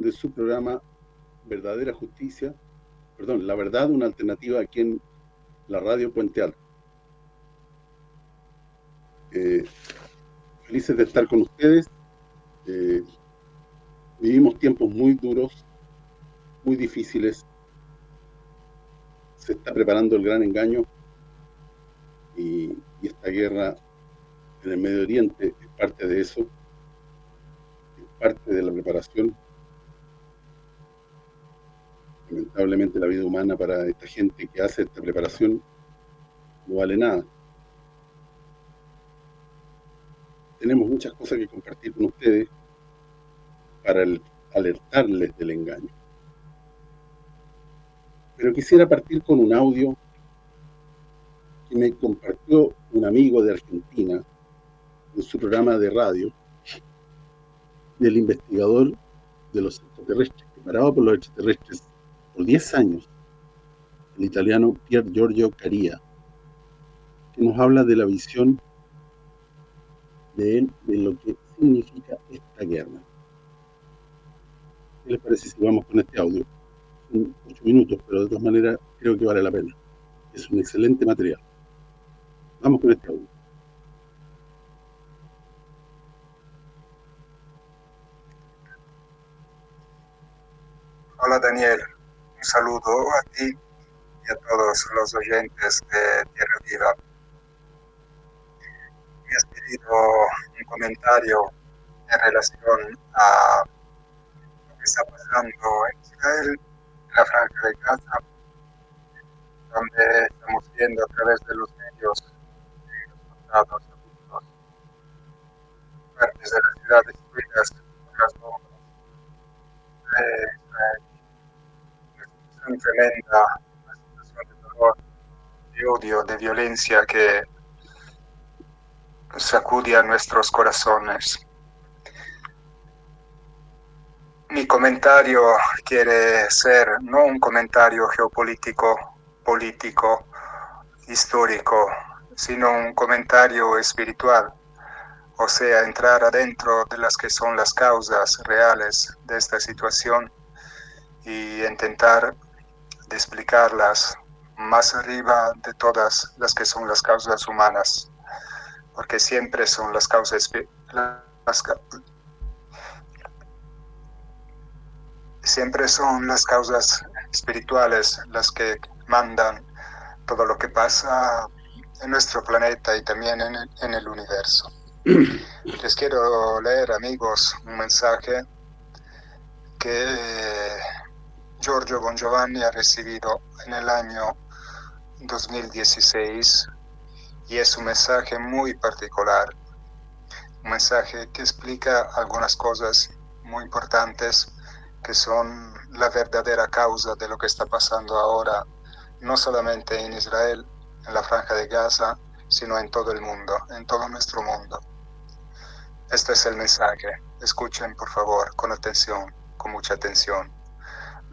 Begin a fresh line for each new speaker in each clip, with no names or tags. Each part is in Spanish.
de su programa Verdadera Justicia, perdón, La Verdad, una alternativa aquí en la radio Puente Alto. Eh, felices de estar con ustedes. Eh, vivimos tiempos muy duros, muy difíciles. Se está preparando el gran engaño y, y esta guerra en el Medio Oriente es parte de eso, es parte de la preparación. Lamentablemente la vida humana para esta gente que hace esta preparación no vale nada. Tenemos muchas cosas que compartir con ustedes para alertarles del engaño. Pero quisiera partir con un audio que me compartió un amigo de Argentina en su programa de radio del investigador de los extraterrestres, preparado por los extraterrestres por 10 años, el italiano Pier Giorgio Caria, que nos habla de la visión de él, de lo que significa esta guerra. ¿Qué les parece si vamos con este audio? Son 8 minutos, pero de todas maneras creo que vale la pena. Es un excelente material. Vamos con este audio.
Hola Daniel, saludo a ti y a todos los oyentes de Tierra Viva. Me has pedido un comentario en relación a lo que está pasando en Israel, en la Franja de Gaza, donde estamos viendo a través de los medios los soldados adultos, partes de la ciudad destruidas por las bombas de Israel tremenda, una situación de dolor, de odio, de violencia que sacude a nuestros corazones. Mi comentario quiere ser no un comentario geopolítico, político, histórico, sino un comentario espiritual, o sea, entrar adentro de las que son las causas reales de esta situación y intentar de explicarlas más arriba de todas las que son las causas humanas, porque siempre son las causas las, siempre son las causas espirituales las que mandan todo lo que pasa en nuestro planeta y también en en el universo. Les quiero leer, amigos, un mensaje que Giorgio Bongiovanni ha recibido en el año 2016 y es un mensaje muy particular, un mensaje que explica algunas cosas muy importantes que son la verdadera causa de lo que está pasando ahora, no solamente en Israel, en la franja de Gaza, sino en todo el mundo, en todo nuestro mundo. Este es el mensaje. Escuchen, por favor, con atención, con mucha atención.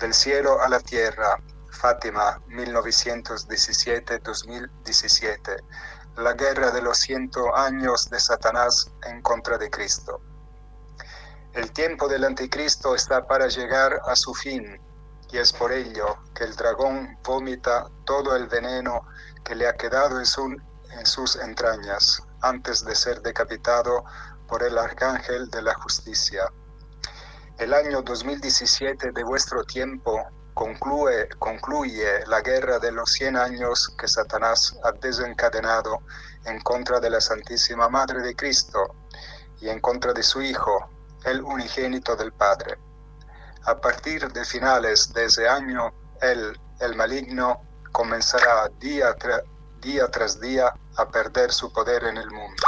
Del cielo a la tierra, Fátima, 1917-2017. La guerra de los ciento años de Satanás en contra de Cristo. El tiempo del anticristo está para llegar a su fin, y es por ello que el dragón vomita todo el veneno que le ha quedado en, en sus entrañas antes de ser decapitado por el arcángel de la justicia. El año 2017 de vuestro tiempo concluye, concluye la guerra de los 100 años que Satanás ha desencadenado en contra de la Santísima Madre de Cristo y en contra de su Hijo, el unigénito del Padre. A partir de finales de ese año, él, el maligno, comenzará día, día tras día a perder su poder en el mundo.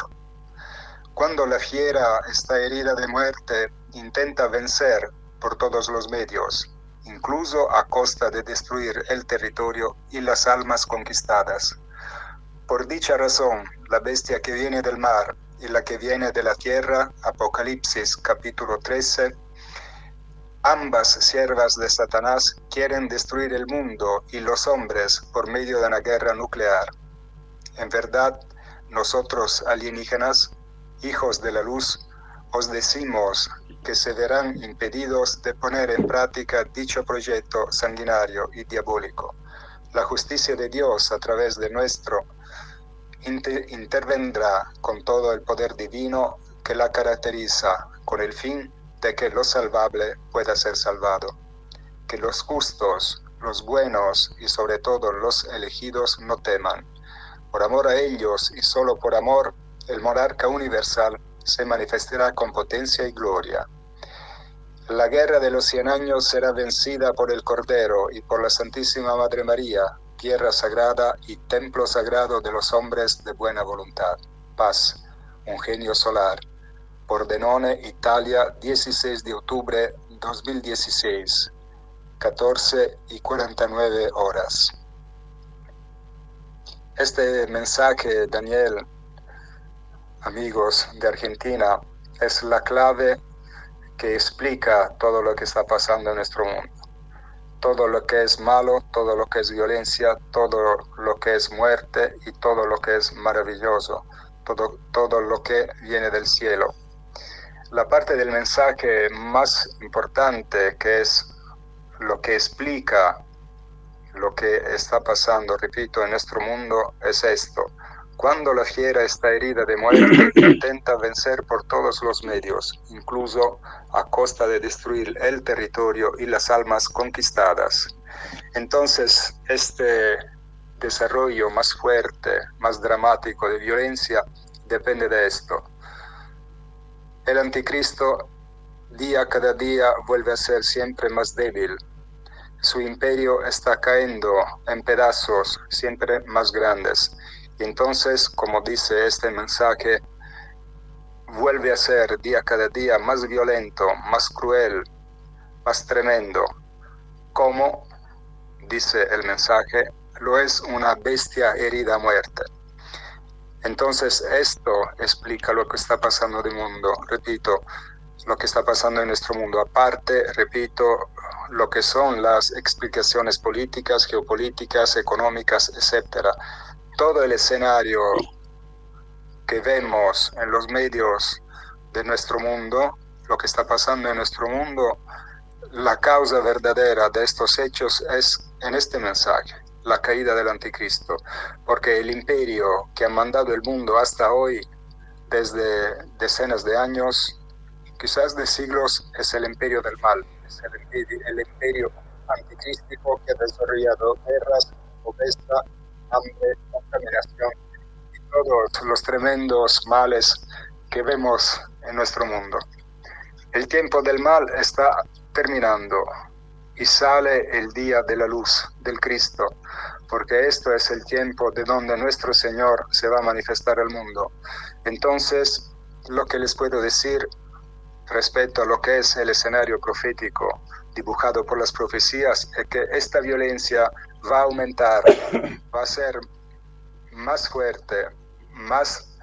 Cuando la fiera está herida de muerte, intenta vencer por todos los medios, incluso a costa de destruir el territorio y las almas conquistadas. Por dicha razón, la bestia que viene del mar y la que viene de la tierra, Apocalipsis capítulo 13, ambas siervas de Satanás quieren destruir el mundo y los hombres por medio de una guerra nuclear. En verdad, nosotros alienígenas, hijos de la luz, os decimos que se verán impedidos de poner en práctica dicho proyecto sanguinario y diabólico. La justicia de Dios a través de nuestro intervendrá con todo el poder divino que la caracteriza con el fin de que lo salvable pueda ser salvado, que los justos, los buenos y sobre todo los elegidos no teman. Por amor a ellos y solo por amor, el monarca universal se manifestará con potencia y gloria. La guerra de los cien años será vencida por el Cordero y por la Santísima Madre María, tierra sagrada y templo sagrado de los hombres de buena voluntad. Paz, un genio solar. Pordenone, Italia, 16 de octubre 2016, 14 y 49 horas. Este mensaje, Daniel, amigos de Argentina, es la clave que explica todo lo que está pasando en nuestro mundo. Todo lo que es malo, todo lo que es violencia, todo lo que es muerte y todo lo que es maravilloso, todo, todo lo que viene del cielo. La parte del mensaje más importante, que es lo que explica lo que está pasando, repito, en nuestro mundo, es esto cuando la fiera está herida de muerte, intenta vencer por todos los medios, incluso a costa de destruir el territorio y las almas conquistadas. Entonces, este desarrollo más fuerte, más dramático de violencia, depende de esto. El anticristo día cada día vuelve a ser siempre más débil. Su imperio está cayendo en pedazos siempre más grandes entonces, como dice este mensaje, vuelve a ser día cada día más violento, más cruel, más tremendo, como dice el mensaje, lo es una bestia herida a muerte. Entonces esto explica lo que está pasando en el mundo, repito, lo que está pasando en nuestro mundo. Aparte, repito, lo que son las explicaciones políticas, geopolíticas, económicas, etcétera todo el escenario que vemos en los medios de nuestro mundo, lo que está pasando en nuestro mundo, la causa verdadera de estos hechos es en este mensaje, la caída del anticristo, porque el imperio que ha mandado el mundo hasta hoy, desde decenas de años, quizás de siglos, es el imperio del mal, el imperio, el anticrístico que ha desarrollado guerras, pobreza, hambre, contaminación y todos los tremendos males que vemos en nuestro mundo. El tiempo del mal está terminando y sale el día de la luz del Cristo, porque esto es el tiempo de donde nuestro Señor se va a manifestar al mundo. Entonces, lo que les puedo decir respecto a lo que es el escenario profético dibujado por las profecías es que esta violencia va a aumentar, va a ser más fuerte, más,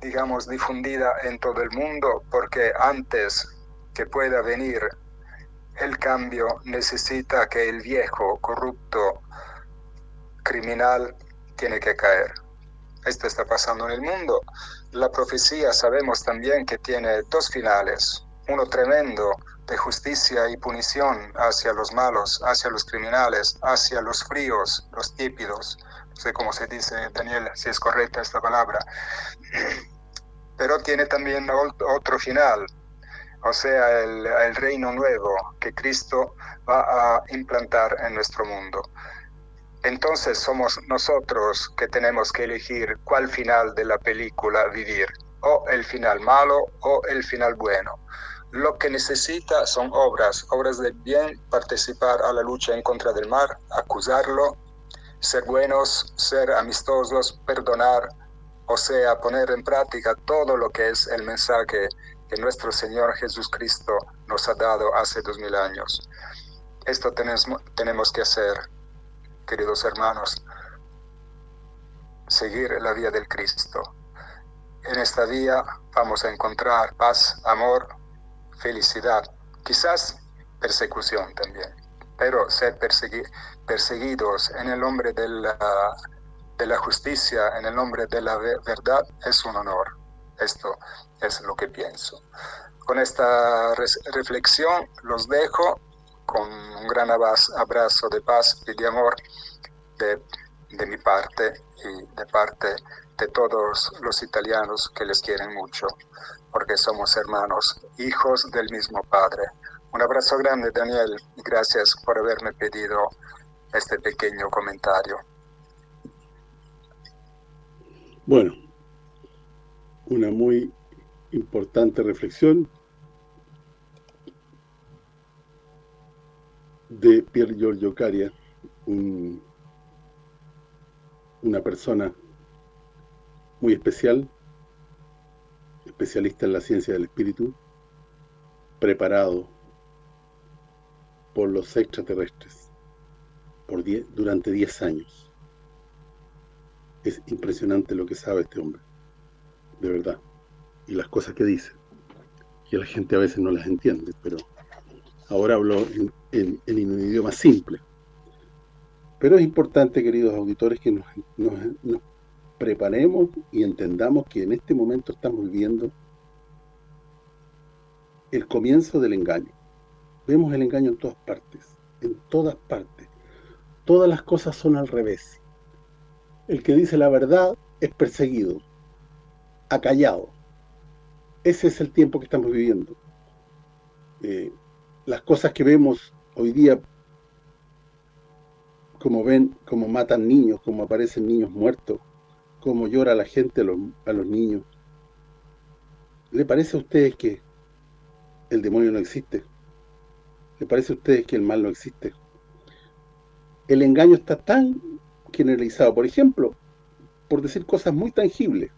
digamos, difundida en todo el mundo, porque antes que pueda venir el cambio necesita que el viejo, corrupto, criminal, tiene que caer. Esto está pasando en el mundo. La profecía sabemos también que tiene dos finales, uno tremendo de justicia y punición hacia los malos, hacia los criminales, hacia los fríos, los típidos. Sé cómo se dice, Daniel, si es correcta esta palabra. Pero tiene también otro final, o sea, el, el reino nuevo que Cristo va a implantar en nuestro mundo. Entonces somos nosotros que tenemos que elegir cuál final de la película vivir, o el final malo o el final bueno. Lo que necesita son obras, obras de bien, participar a la lucha en contra del mar, acusarlo, ser buenos, ser amistosos, perdonar, o sea, poner en práctica todo lo que es el mensaje que nuestro Señor Jesucristo nos ha dado hace dos mil años. Esto tenemos, tenemos que hacer, queridos hermanos, seguir la vía del Cristo. En esta vía vamos a encontrar paz, amor, felicidad, quizás persecución también, pero ser perseguidos en el nombre de la, de la justicia, en el nombre de la verdad, es un honor. Esto es lo que pienso. Con esta reflexión los dejo con un gran abrazo de paz y de amor de, de mi parte y de parte de todos los italianos que les quieren mucho, porque somos hermanos, hijos del mismo Padre. Un abrazo grande, Daniel, y gracias por haberme pedido este pequeño comentario.
Bueno, una muy importante reflexión de Pier Giorgio Caria, una persona muy especial, especialista en la ciencia del espíritu, preparado por los extraterrestres por durante 10 años. Es impresionante lo que sabe este hombre, de verdad, y las cosas que dice, que la gente a veces no las entiende, pero ahora hablo en, un idioma simple. Pero es importante, queridos auditores, que nos, nos preparemos y entendamos que en este momento estamos viviendo el comienzo del engaño. Vemos el engaño en todas partes, en todas partes. Todas las cosas son al revés. El que dice la verdad es perseguido, acallado. Ese es el tiempo que estamos viviendo. Eh, las cosas que vemos hoy día, como ven, como matan niños, como aparecen niños muertos, como llora la gente a los, a los niños. ¿Le parece a ustedes que el demonio no existe? ¿Le parece a ustedes que el mal no existe? El engaño está tan generalizado. Por ejemplo, por decir cosas muy tangibles.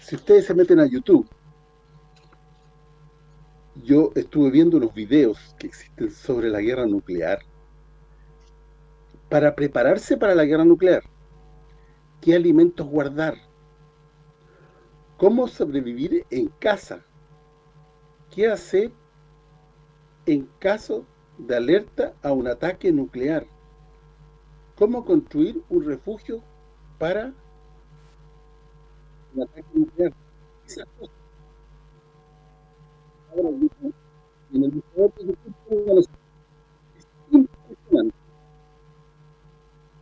Si ustedes se meten a YouTube, yo estuve viendo unos videos que existen sobre la guerra nuclear. Para prepararse para la guerra nuclear, ¿qué alimentos guardar? ¿Cómo sobrevivir en casa? ¿Qué hacer en caso de alerta a un ataque nuclear. ¿Cómo construir un refugio para un ataque nuclear? Ahora, en el buscador es impresionante.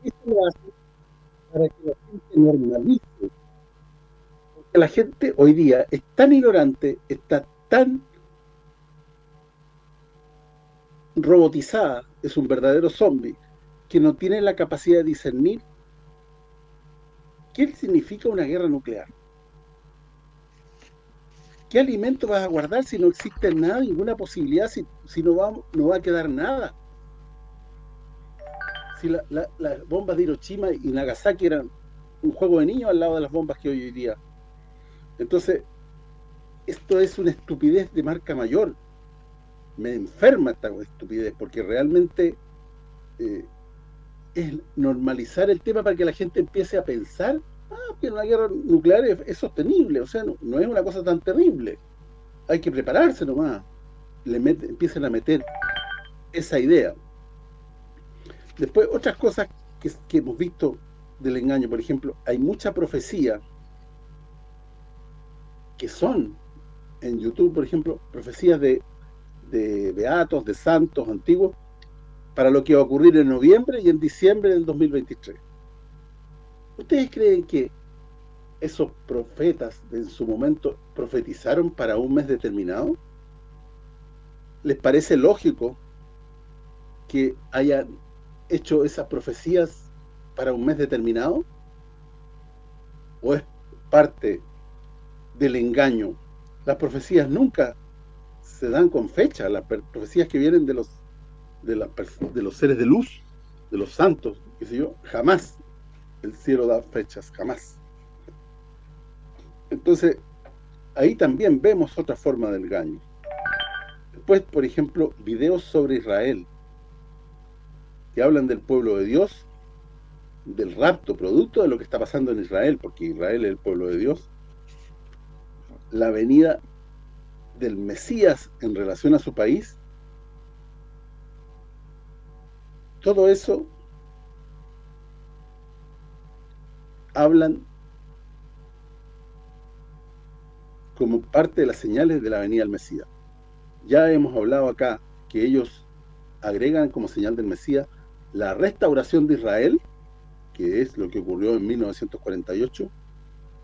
Esto lo hace para que la gente normalice. Porque la gente hoy día es tan ignorante, está tan robotizada, es un verdadero zombie, que no tiene la capacidad de discernir qué significa una guerra nuclear. ¿Qué alimento vas a guardar si no existe nada, ninguna posibilidad, si, si no, va, no va a quedar nada? Si las bombas de Hiroshima y Nagasaki eran un juego de niños al lado de las bombas que hoy día. Entonces, esto es una estupidez de marca mayor me enferma esta estupidez, porque realmente eh, es normalizar el tema para que la gente empiece a pensar ah, que una guerra nuclear es, sostenible, o sea, no, es una cosa tan terrible. Hay que prepararse nomás. Le empiecen a meter esa idea. Después, otras cosas que, que hemos visto del engaño, por ejemplo, hay mucha profecía que son en YouTube, por ejemplo, profecías de de beatos, de santos antiguos, para lo que va a ocurrir en noviembre y en diciembre del 2023. ¿Ustedes creen que esos profetas en su momento profetizaron para un mes determinado? ¿Les parece lógico que hayan hecho esas profecías para un mes determinado? ¿O es parte del engaño? Las profecías nunca se dan con fecha, las profecías que vienen de los de, de los seres de luz, de los santos, qué sé yo, jamás el cielo da fechas, jamás. Entonces, ahí también vemos otra forma del engaño. Después, por ejemplo, videos sobre Israel, que hablan del pueblo de Dios, del rapto, producto de lo que está pasando en Israel, porque Israel es el pueblo de Dios, la venida del Mesías en relación a su país, todo eso hablan como parte de las señales de la venida del Mesías. Ya hemos hablado acá que ellos agregan como señal del Mesías la restauración de Israel, que es lo que ocurrió en 1948,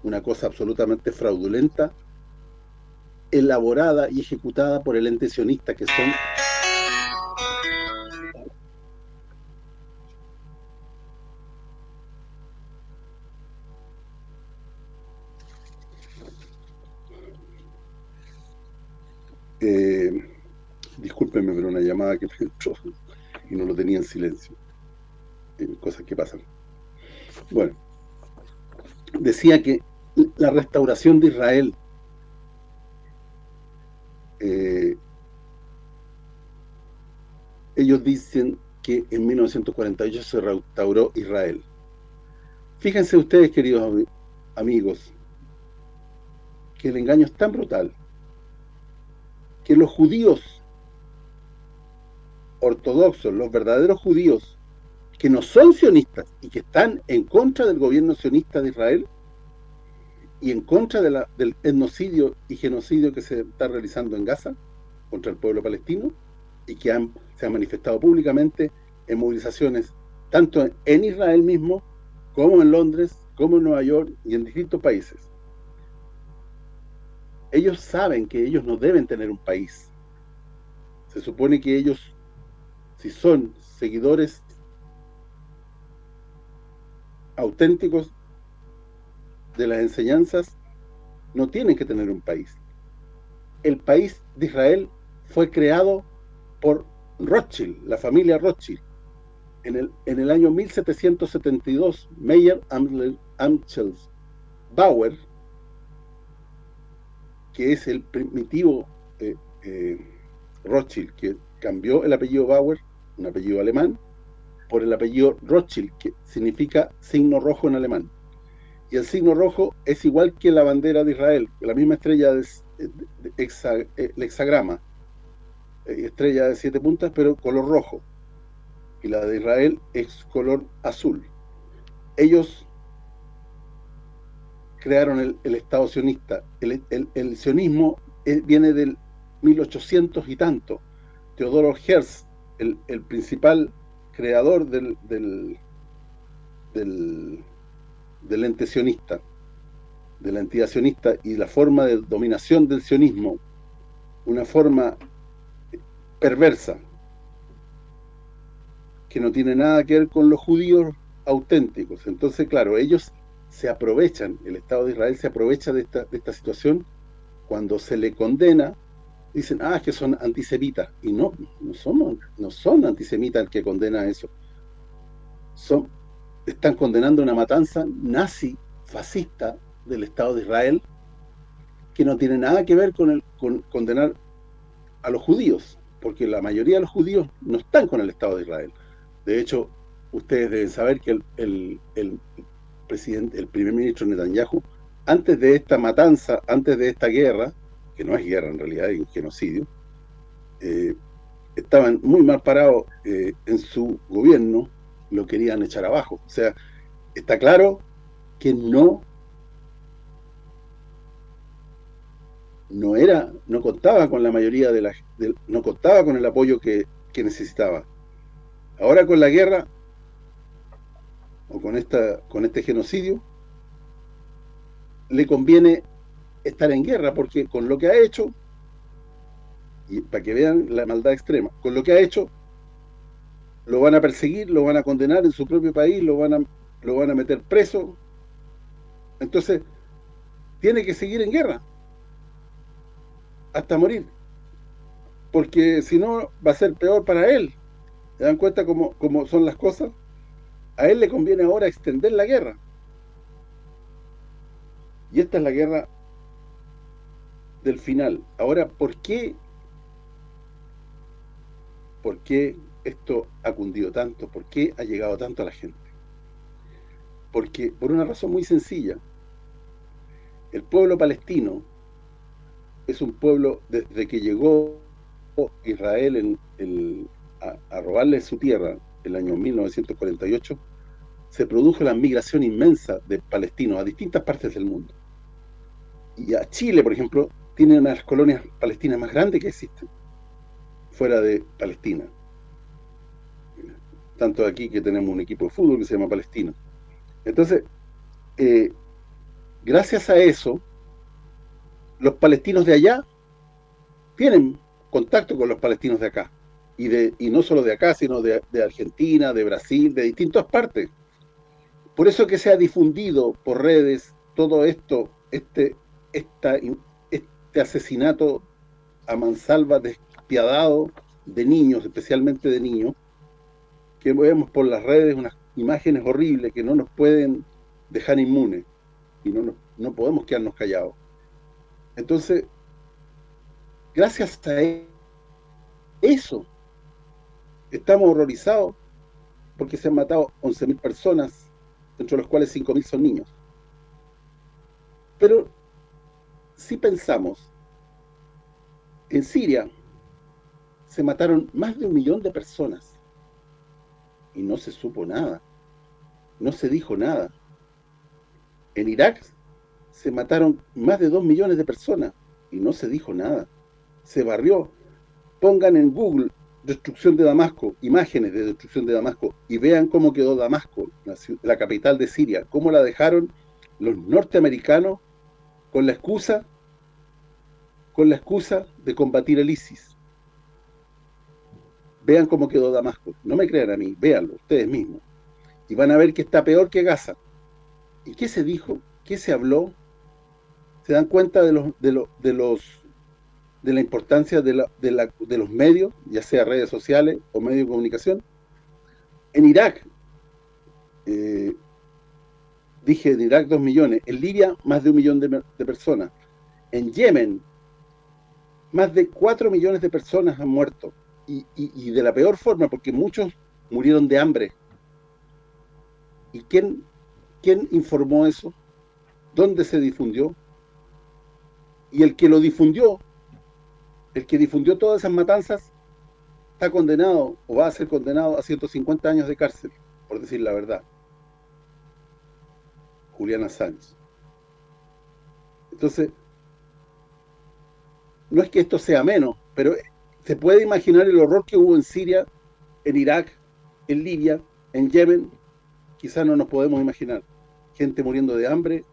una cosa absolutamente fraudulenta, elaborada y ejecutada por el ente sionista, que son Eh, discúlpenme, pero una llamada que me entró y no lo tenía en silencio. Eh, cosas que pasan. Bueno, decía que la restauración de Israel dicen que en 1948 se restauró Israel. Fíjense ustedes, queridos amigos, que el engaño es tan brutal que los judíos ortodoxos, los verdaderos judíos, que no son sionistas y que están en contra del gobierno sionista de Israel y en contra del etnocidio y genocidio que se está realizando en Gaza contra el pueblo palestino y que se han manifestado públicamente en movilizaciones tanto en Israel mismo como en Londres, como en Nueva York y en distintos países ellos saben que ellos no deben tener un país. Se supone que ellos, si son seguidores auténticos de las enseñanzas, no tienen que tener un país. El país de Israel fue creado por Rothschild, la familia Rothschild. En el, en el año 1772, Meyer Amschels Bauer que es el primitivo eh, eh, Rothschild, que cambió el apellido Bauer, un apellido alemán, por el apellido Rothschild, que significa signo rojo en alemán. Y el signo rojo es igual que la bandera de Israel, la misma estrella de, el hexagrama, eh, estrella de siete puntas, pero color rojo. Y la de Israel es color azul. Ellos crearon el, Estado sionista. El, sionismo eh, viene del 1800 y tanto. Teodoro Herz, el, principal creador del, del, del, ente sionista, de la entidad sionista y la forma de dominación del sionismo, una forma perversa, que no tiene nada que ver con los judíos auténticos. Entonces, claro, ellos se aprovechan, el Estado de Israel se aprovecha de esta, de esta situación cuando se le condena, dicen, ah, que son antisemitas. Y no, no son, no son antisemitas el que condena eso. Son, están condenando una matanza nazi, fascista del Estado de Israel, que no tiene nada que ver con, con condenar a los judíos, porque la mayoría de los judíos no están con el Estado de Israel. De hecho, ustedes deben saber que el, el presidente, el primer ministro Netanyahu, antes de esta matanza, antes de esta guerra, que no es guerra en realidad, es un genocidio, eh, estaban muy mal parados eh, en su gobierno, lo querían echar abajo. O sea, está claro que no no era, no contaba con la mayoría de la no contaba con el apoyo que, que necesitaba. Ahora con la guerra o con esta con este genocidio le conviene estar en guerra porque con lo que ha hecho y para que vean la maldad extrema, con lo que ha hecho lo van a perseguir, lo van a condenar en su propio país, lo van a lo van a meter preso. Entonces, tiene que seguir en guerra hasta morir. Porque si no va a ser peor para él. ¿Se dan cuenta cómo, son las cosas? a él le conviene ahora extender la guerra. Y esta es la guerra del final. Ahora, ¿por qué por qué esto ha cundido tanto? ¿Por qué ha llegado tanto a la gente? Porque, por una razón muy sencilla, el pueblo palestino es un pueblo, desde que llegó Israel en, a robarle su tierra, el año 1948, se produjo la migración inmensa de palestinos a distintas partes del mundo. y a Chile, por ejemplo, tiene una de las colonias palestinas más grandes que existen, fuera de Palestina. Tanto aquí que tenemos un equipo de fútbol que se llama Palestina. Entonces, eh, gracias a eso, los palestinos de allá tienen contacto con los palestinos de acá. Y, de, y no solo de acá, sino de, Argentina, de Brasil, de distintas partes. Por eso que se ha difundido por redes todo esto, este, este asesinato a mansalva despiadado de niños, especialmente de niños, que vemos por las redes unas imágenes horribles que no nos pueden dejar inmunes y no, no podemos quedarnos callados. Entonces, gracias a eso, estamos horrorizados porque se han matado 11.000 personas, entre los cuales 5.000 son niños. Pero si pensamos, en Siria se mataron más de un millón de personas y no se supo nada, no se dijo nada. En Irak se mataron más de dos millones de personas y no se dijo nada. Se barrió. Pongan en Google destrucción de Damasco, imágenes de destrucción de Damasco y vean cómo quedó Damasco, la, capital de Siria, cómo la dejaron los norteamericanos con la excusa con la excusa de combatir el ISIS. Vean cómo quedó Damasco. No me crean a mí, véanlo ustedes mismos. Y van a ver que está peor que Gaza. ¿Y qué se dijo? ¿Qué se habló? ¿Se dan cuenta de los de los de la importancia de, la, de, la, de los medios, ya sea redes sociales o medios de comunicación? En Irak, eh, dije en Irak dos millones, en Libia más de un millón de, personas, en Yemen más de 4 millones de personas han muerto y, de la peor forma porque muchos murieron de hambre ¿y quién, quién informó eso? ¿dónde se difundió? Y el que lo difundió el que difundió todas esas matanzas está condenado o va a ser condenado a 150 años de cárcel por decir la verdad. Juliana Sánchez entonces no es que esto sea menos, pero se puede imaginar el horror que hubo en Siria, en Irak, en Libia, en Yemen, quizás no nos podemos imaginar. Gente muriendo de hambre,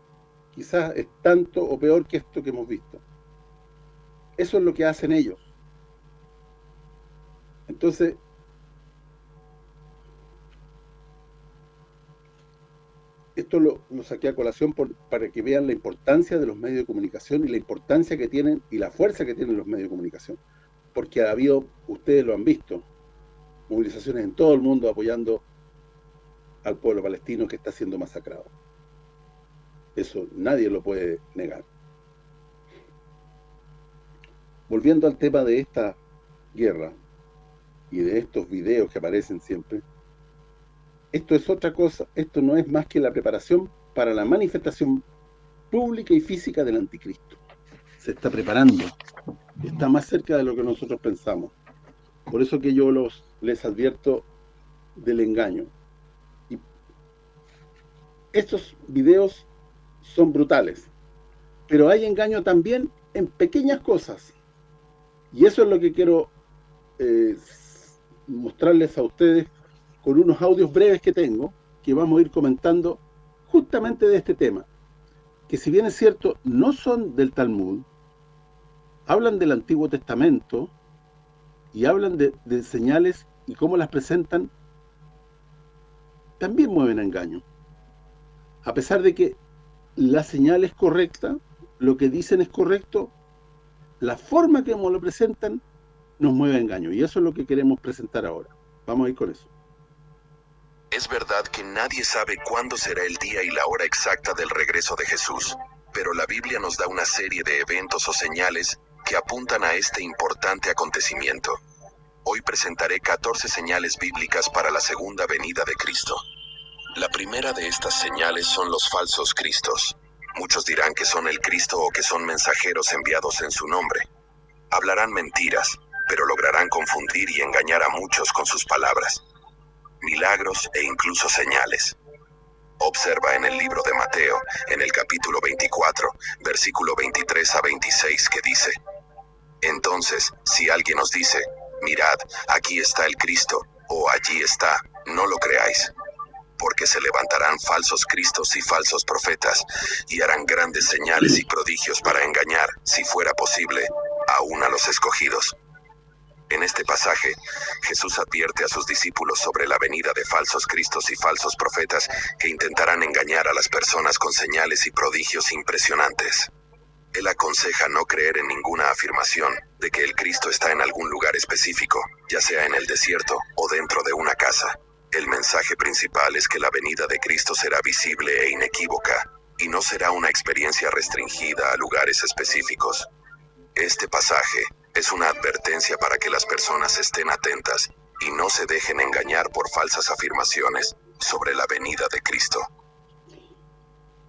quizás es tanto o peor que esto que hemos visto. Eso es lo que hacen ellos. Entonces, esto lo, saqué a colación para que vean la importancia de los medios de comunicación y la importancia que tienen y la fuerza que tienen los medios de comunicación. Porque ha habido, ustedes lo han visto, movilizaciones en todo el mundo apoyando al pueblo palestino que está siendo masacrado. Eso nadie lo puede negar. Volviendo al tema de esta guerra y de estos videos que aparecen siempre, esto es otra cosa, esto no es más que la preparación para la manifestación pública y física del anticristo. Se está preparando, está más cerca de lo que nosotros pensamos. Por eso que yo los les advierto del engaño. Y estos videos son brutales, pero hay engaño también en pequeñas cosas. Y eso es lo que quiero eh, mostrarles a ustedes con unos audios breves que tengo, que vamos a ir comentando justamente de este tema, que si bien es cierto, no son del Talmud, hablan del Antiguo Testamento y hablan de, señales y cómo las presentan, también mueven a engaño. A pesar de que la señal es correcta, lo que dicen es correcto, la forma que lo presentan nos mueve a engaño. Y eso es lo que queremos presentar ahora. Vamos a ir con eso.
Es verdad que nadie sabe cuándo será el día y la hora exacta del regreso de Jesús, pero la Biblia nos da una serie de eventos o señales que apuntan a este importante acontecimiento. Hoy presentaré 14 señales bíblicas para la segunda venida de Cristo. La primera de estas señales son los falsos cristos. Muchos dirán que son el Cristo o que son mensajeros enviados en su nombre. Hablarán mentiras, pero lograrán confundir y engañar a muchos con sus palabras milagros e incluso señales. Observa en el libro de Mateo, en el capítulo 24, versículo 23 a 26, que dice, Entonces, si alguien os dice, mirad, aquí está el Cristo, o allí está, no lo creáis, porque se levantarán falsos cristos y falsos profetas, y harán grandes señales y prodigios para engañar, si fuera posible, aún a los escogidos. En este pasaje, Jesús advierte a sus discípulos sobre la venida de falsos cristos y falsos profetas que intentarán engañar a las personas con señales y prodigios impresionantes. Él aconseja no creer en ninguna afirmación de que el Cristo está en algún lugar específico, ya sea en el desierto o dentro de una casa. El mensaje principal es que la venida de Cristo será visible e inequívoca, y no será una experiencia restringida a lugares específicos. Este pasaje es una advertencia para que las personas estén atentas y no se dejen engañar por falsas afirmaciones sobre la venida de Cristo.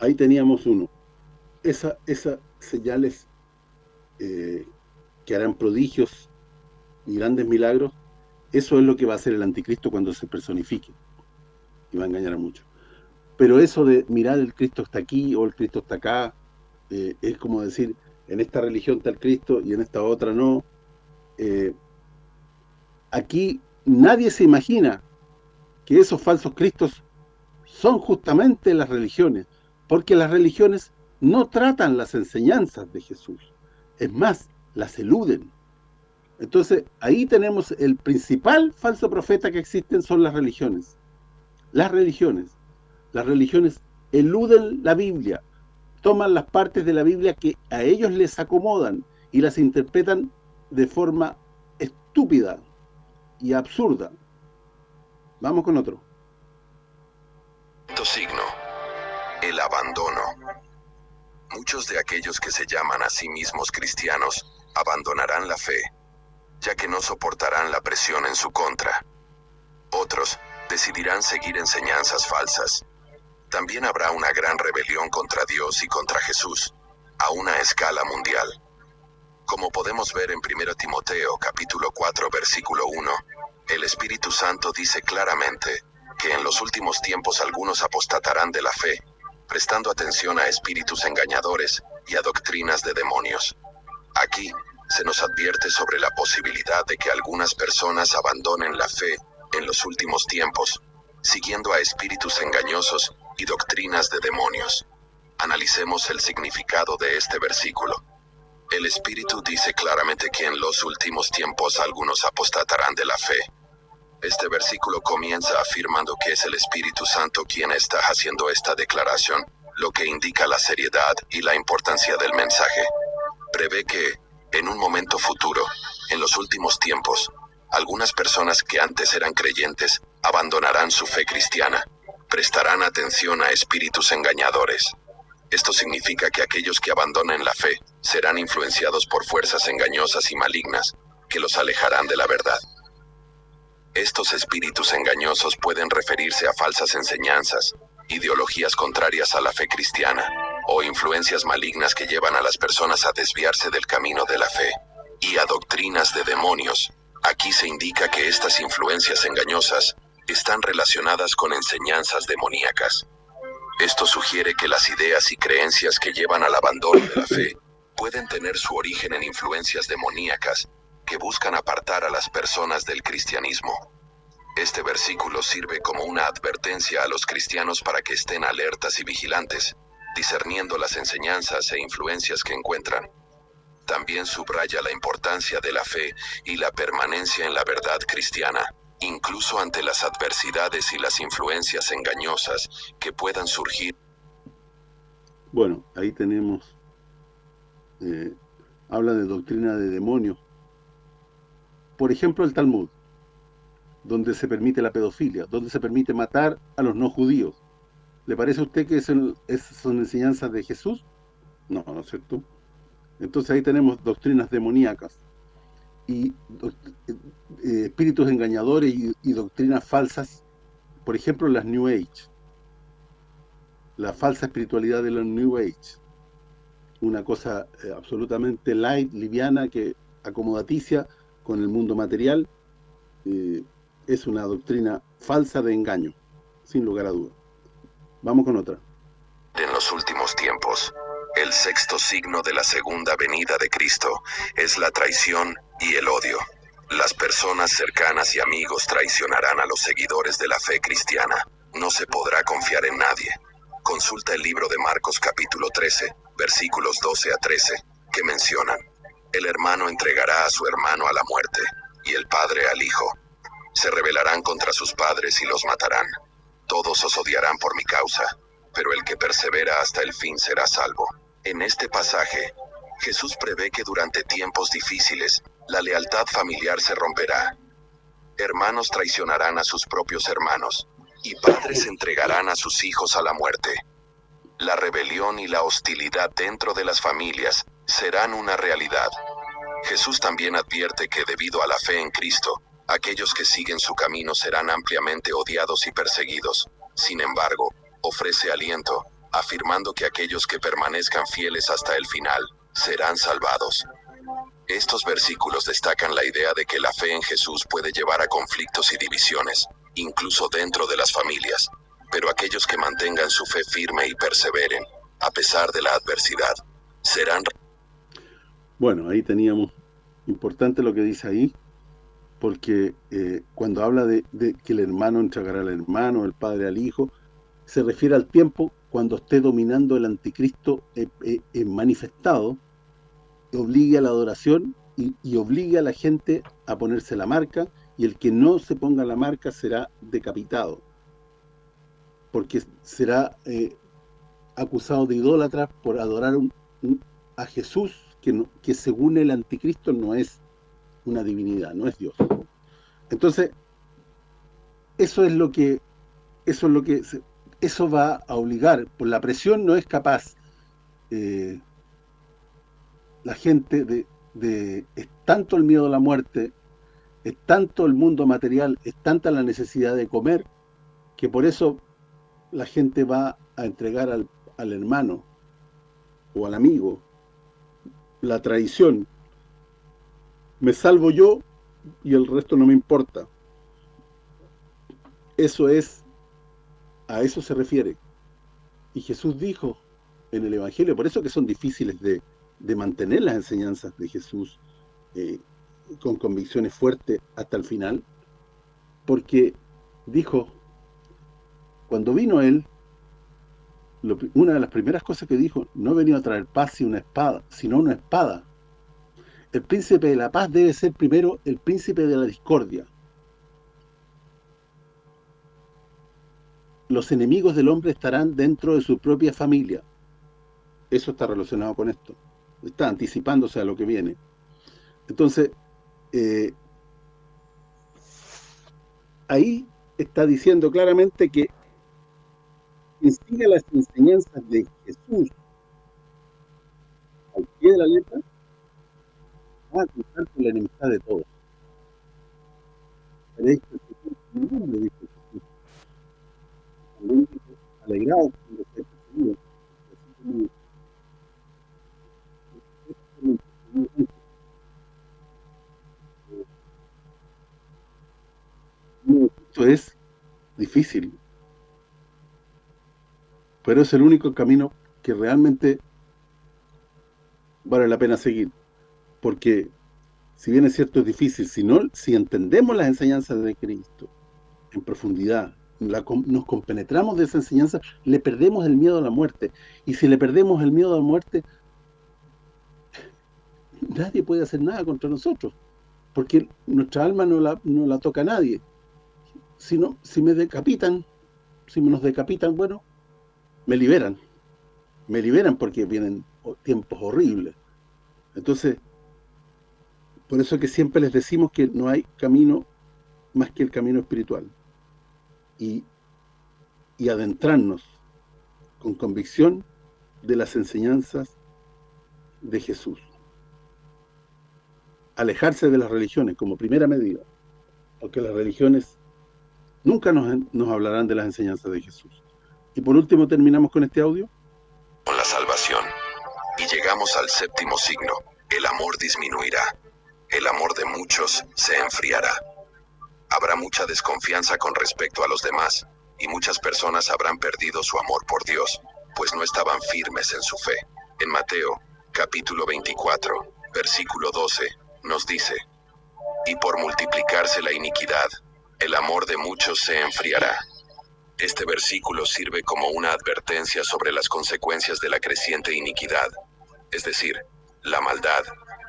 Ahí teníamos uno. Esa, esas señales eh, que harán prodigios y grandes milagros, eso es lo que va a hacer el anticristo cuando se personifique. Y va a engañar a muchos. Pero eso de mirar el Cristo está aquí o el Cristo está acá, eh, es como decir, en esta religión está el Cristo y en esta otra no. Eh, aquí nadie se imagina que esos falsos cristos son justamente las religiones, porque las religiones no tratan las enseñanzas de Jesús, es más, las eluden. Entonces, ahí tenemos el principal falso profeta que existen son las religiones. Las religiones. Las religiones eluden la Biblia, toman las partes de la Biblia que a ellos les acomodan y las interpretan de forma estúpida y absurda. Vamos con otro.
signo, el abandono. Muchos de aquellos que se llaman a sí mismos cristianos abandonarán la fe, ya que no soportarán la presión en su contra. Otros decidirán seguir enseñanzas falsas, también habrá una gran rebelión contra Dios y contra Jesús, a una escala mundial. Como podemos ver en 1 Timoteo capítulo 4 versículo 1, el Espíritu Santo dice claramente que en los últimos tiempos algunos apostatarán de la fe, prestando atención a espíritus engañadores y a doctrinas de demonios. Aquí se nos advierte sobre la posibilidad de que algunas personas abandonen la fe en los últimos tiempos, siguiendo a espíritus engañosos y doctrinas de demonios. Analicemos el significado de este versículo. El Espíritu dice claramente que en los últimos tiempos algunos apostatarán de la fe. Este versículo comienza afirmando que es el Espíritu Santo quien está haciendo esta declaración, lo que indica la seriedad y la importancia del mensaje. Prevé que, en un momento futuro, en los últimos tiempos, algunas personas que antes eran creyentes abandonarán su fe cristiana prestarán atención a espíritus engañadores. Esto significa que aquellos que abandonen la fe serán influenciados por fuerzas engañosas y malignas que los alejarán de la verdad. Estos espíritus engañosos pueden referirse a falsas enseñanzas, ideologías contrarias a la fe cristiana, o influencias malignas que llevan a las personas a desviarse del camino de la fe, y a doctrinas de demonios. Aquí se indica que estas influencias engañosas están relacionadas con enseñanzas demoníacas. Esto sugiere que las ideas y creencias que llevan al abandono de la fe pueden tener su origen en influencias demoníacas que buscan apartar a las personas del cristianismo. Este versículo sirve como una advertencia a los cristianos para que estén alertas y vigilantes, discerniendo las enseñanzas e influencias que encuentran. También subraya la importancia de la fe y la permanencia en la verdad cristiana incluso ante las adversidades y las influencias engañosas que puedan surgir.
Bueno, ahí tenemos, eh, habla de doctrina de demonios. Por ejemplo, el Talmud, donde se permite la pedofilia, donde se permite matar a los no judíos. ¿Le parece a usted que son, son enseñanzas de Jesús? No, ¿no es cierto? Entonces ahí tenemos doctrinas demoníacas y eh, espíritus engañadores y, doctrinas falsas, por ejemplo las New Age, la falsa espiritualidad de la New Age, una cosa eh, absolutamente light, liviana, que acomodaticia con el mundo material, eh, es una doctrina falsa de engaño, sin lugar a duda. Vamos con otra.
En los últimos tiempos, el sexto signo de la segunda venida de Cristo es la traición y el odio. Las personas cercanas y amigos traicionarán a los seguidores de la fe cristiana. No se podrá confiar en nadie. Consulta el libro de Marcos capítulo 13, versículos 12 a 13, que mencionan, el hermano entregará a su hermano a la muerte, y el padre al hijo. Se rebelarán contra sus padres y los matarán. Todos os odiarán por mi causa, pero el que persevera hasta el fin será salvo. En este pasaje, Jesús prevé que durante tiempos difíciles, la lealtad familiar se romperá. Hermanos traicionarán a sus propios hermanos, y padres entregarán a sus hijos a la muerte. La rebelión y la hostilidad dentro de las familias serán una realidad. Jesús también advierte que debido a la fe en Cristo, aquellos que siguen su camino serán ampliamente odiados y perseguidos. Sin embargo, ofrece aliento, afirmando que aquellos que permanezcan fieles hasta el final serán salvados. Estos versículos destacan la idea de que la fe en Jesús puede llevar a conflictos y divisiones, incluso dentro de las familias, pero aquellos que mantengan su fe firme y perseveren, a pesar de la adversidad, serán...
Bueno, ahí teníamos importante lo que dice ahí, porque eh, cuando habla de, que el hermano entregará al hermano, el padre al hijo, se refiere al tiempo cuando esté dominando el anticristo eh, eh, manifestado, obligue a la adoración y, y, obligue a la gente a ponerse la marca, y el que no se ponga la marca será decapitado, porque será acusado de idólatra por adorar a Jesús, que, que según el anticristo no es una divinidad, no es Dios. Entonces, eso es lo que eso es lo que eso va a obligar, por la presión no es capaz eh, la gente de, de, es tanto el miedo a la muerte, es tanto el mundo material, es tanta la necesidad de comer, que por eso la gente va a entregar al, al hermano o al amigo la traición. Me salvo yo y el resto no me importa. Eso es, a eso se refiere. Y Jesús dijo en el Evangelio, por eso que son difíciles de, mantener las enseñanzas de Jesús eh, con convicciones fuertes hasta el final, porque dijo, cuando vino Él, una de las primeras cosas que dijo, no venía a traer paz y una espada, sino una espada el príncipe de la paz debe ser primero el príncipe de la discordia. Los enemigos del hombre estarán dentro de su propia familia. Eso está relacionado con esto. Está anticipándose a lo que viene. Entonces, eh, ahí está diciendo claramente que quien las enseñanzas de Jesús al pie de la letra, a con la enemistad de todos. Perseguido. Esto es difícil, pero es el único camino que realmente vale la pena seguir porque si bien es cierto es difícil, si no si entendemos las enseñanzas de Cristo en profundidad, nos compenetramos de esa enseñanza, le perdemos el miedo a la muerte. Y si le perdemos el miedo a la muerte, nadie puede hacer nada contra nosotros, porque nuestra alma no la, no la toca a nadie. Si, si me decapitan, si nos decapitan, bueno, me liberan. Me liberan porque vienen tiempos horribles. Entonces, por eso que siempre les decimos que no hay camino más que el camino espiritual. Y, adentrarnos con convicción de las enseñanzas de Jesús. Alejarse de las religiones como primera medida, porque las religiones nunca nos, nos hablarán de las enseñanzas de Jesús. Y por último terminamos con este audio.
Con la salvación. Y llegamos al séptimo signo. El amor disminuirá el amor de muchos se enfriará. Habrá mucha desconfianza con respecto a los demás, y muchas personas habrán perdido su amor por Dios, pues no estaban firmes en su fe. En Mateo, capítulo 24, versículo 12, nos dice, Y por multiplicarse la iniquidad, el amor de muchos se enfriará. Este versículo sirve como una advertencia sobre las consecuencias de la creciente iniquidad, es decir, la maldad,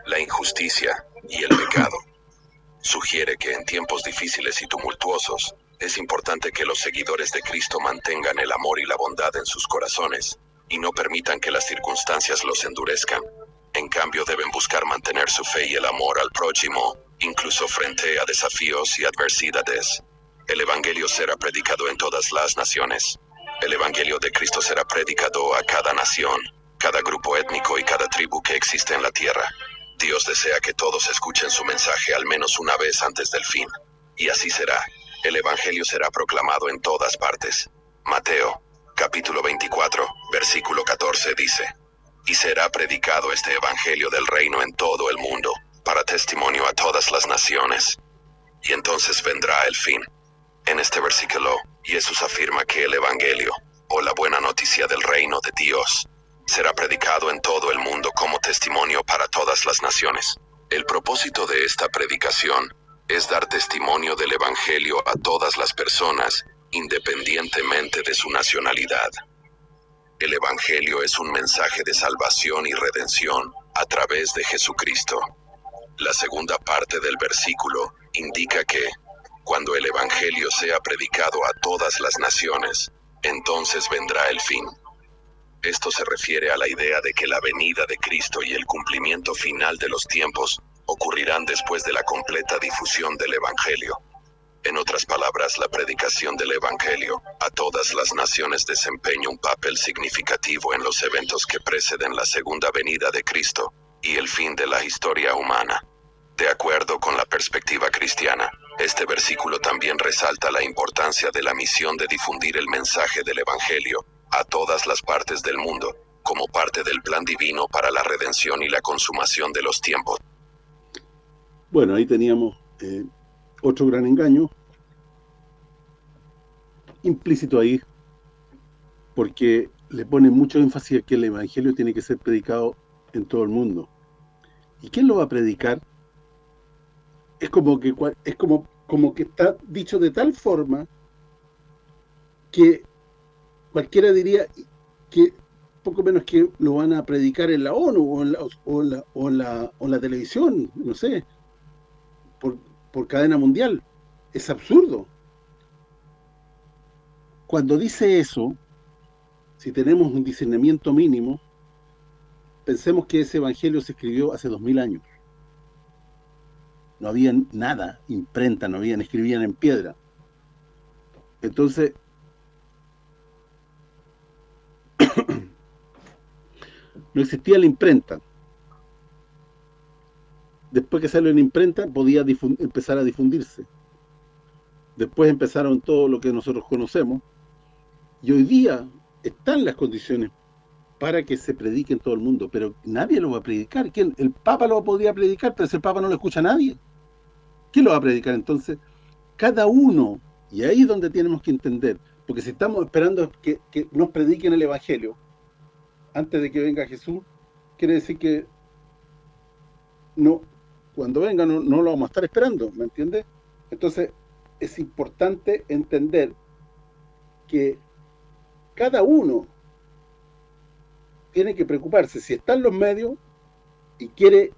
la injusticia y el pecado. Sugiere que en tiempos difíciles y tumultuosos, es importante que los seguidores de Cristo mantengan el amor y la bondad en sus corazones, y no permitan que las circunstancias los endurezcan. En cambio, deben buscar mantener su fe y el amor al prójimo, incluso frente a desafíos y adversidades. El Evangelio será predicado en todas las naciones. El Evangelio de Cristo será predicado a cada nación, cada grupo étnico y cada tribu que existe en la tierra. Dios desea que todos escuchen su mensaje al menos una vez antes del fin. Y así será. El Evangelio será proclamado en todas partes. Mateo, capítulo 24, versículo 14 dice, Y será predicado este Evangelio del reino en todo el mundo, para testimonio a todas las naciones. Y entonces vendrá el fin. En este versículo, Jesús afirma que el Evangelio, o la buena noticia del reino de Dios, será predicado en todo el mundo como testimonio para todas las naciones. El propósito de esta predicación es dar testimonio del Evangelio a todas las personas, independientemente de su nacionalidad. El Evangelio es un mensaje de salvación y redención a través de Jesucristo. La segunda parte del versículo indica que, cuando el Evangelio sea predicado a todas las naciones, entonces vendrá el fin. Esto se refiere a la idea de que la venida de Cristo y el cumplimiento final de los tiempos ocurrirán después de la completa difusión del Evangelio. En otras palabras, la predicación del Evangelio a todas las naciones desempeña un papel significativo en los eventos que preceden la segunda venida de Cristo y el fin de la historia humana. De acuerdo con la perspectiva cristiana, este versículo también resalta la importancia de la misión de difundir el mensaje del Evangelio a todas las partes del mundo, como parte del plan divino para la redención y la consumación de los tiempos.
Bueno, ahí teníamos eh, otro gran engaño, implícito ahí, porque le pone mucho énfasis a que el Evangelio tiene que ser predicado en todo el mundo. ¿Y quién lo va a predicar? Es como que es como, como que está dicho de tal forma que cualquiera diría que poco menos que lo van a predicar en la ONU o en la, o la, o la, o la televisión, no sé, por, cadena mundial. Es absurdo. Cuando dice eso, si tenemos un discernimiento mínimo, pensemos que ese evangelio se escribió hace dos mil años. No había nada, imprenta, no habían, escribían en piedra. Entonces, no existía la imprenta después que salió en imprenta, podía empezar a difundirse. Después empezaron todo lo que nosotros conocemos. Y hoy día están las condiciones para que se predique en todo el mundo, pero nadie lo va a predicar. ¿Quién? El Papa lo podría predicar, pero ese Papa no lo escucha nadie. ¿Quién lo va a predicar? Entonces, cada uno, y ahí es donde tenemos que entender, porque si estamos esperando que, que nos prediquen el Evangelio, antes de que venga Jesús, quiere decir que no cuando venga no, lo vamos a estar esperando, ¿me entiendes? Entonces, es importante entender que cada uno tiene que preocuparse. Si está en los medios y quiere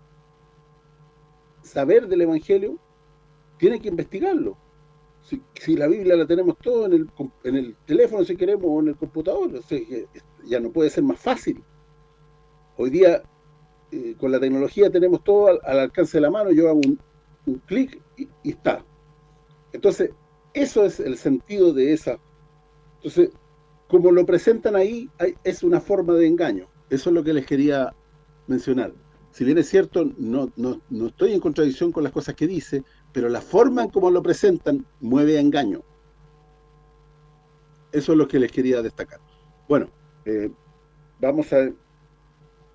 saber del Evangelio, tiene que investigarlo. Si, la Biblia la tenemos todo en el, en el teléfono, si queremos, o en el computador, ya no puede ser más fácil. Hoy día eh, con la tecnología tenemos todo al, alcance de la mano, yo hago un, clic y, está. Entonces, eso es el sentido de esa. Entonces, como lo presentan ahí, es una forma de engaño. Eso es lo que les quería mencionar. Si bien es cierto, no, no, no estoy en contradicción con las cosas que dice, pero la forma en cómo lo presentan mueve a engaño. Eso es lo que les quería destacar. Bueno, eh, vamos a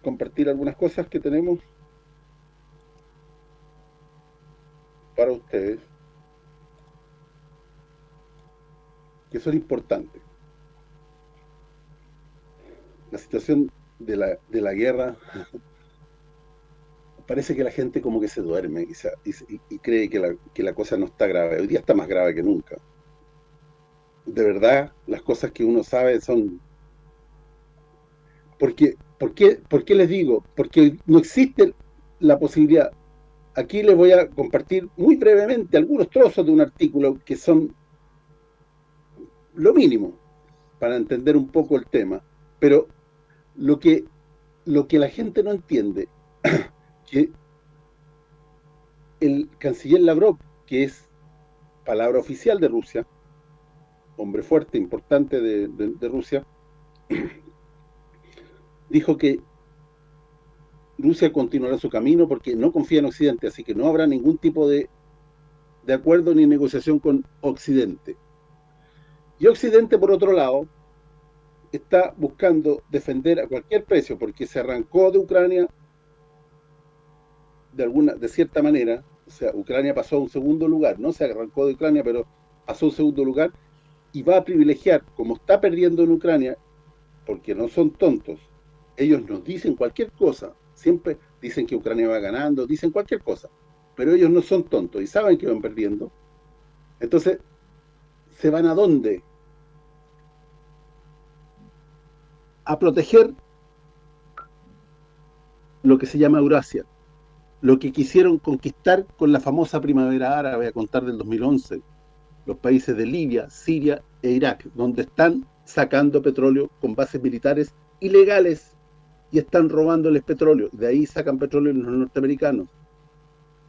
compartir algunas cosas que tenemos para ustedes. que son importantes. La situación de la, de la guerra parece que la gente como que se duerme y, cree que la, que la cosa no está grave. Hoy día está más grave que nunca. De verdad, las cosas que uno sabe son... Porque, ¿por, qué, ¿Por qué les digo? Porque no existe la posibilidad... Aquí les voy a compartir muy brevemente algunos trozos de un artículo que son lo mínimo para entender un poco el tema. Pero lo que, lo que la gente no entiende que el canciller Lavrov, que es palabra oficial de Rusia, hombre fuerte, importante de, Rusia, dijo que Rusia continuará su camino porque no confía en Occidente, así que no habrá ningún tipo de, de acuerdo ni negociación con Occidente. Y Occidente, por otro lado, está buscando defender a cualquier precio porque se arrancó de Ucrania de alguna de cierta manera, o sea, Ucrania pasó a un segundo lugar, no se arrancó de Ucrania, pero pasó a un segundo lugar y va a privilegiar, como está perdiendo en Ucrania, porque no son tontos, ellos nos dicen cualquier cosa, siempre dicen que Ucrania va ganando, dicen cualquier cosa, pero ellos no son tontos y saben que van perdiendo. Entonces, ¿se van a dónde? A proteger lo que se llama Eurasia, lo que quisieron conquistar con la famosa primavera árabe, a contar del 2011, los países de Libia, Siria e Irak, donde están sacando petróleo con bases militares ilegales y están robándoles petróleo. De ahí sacan petróleo los norteamericanos.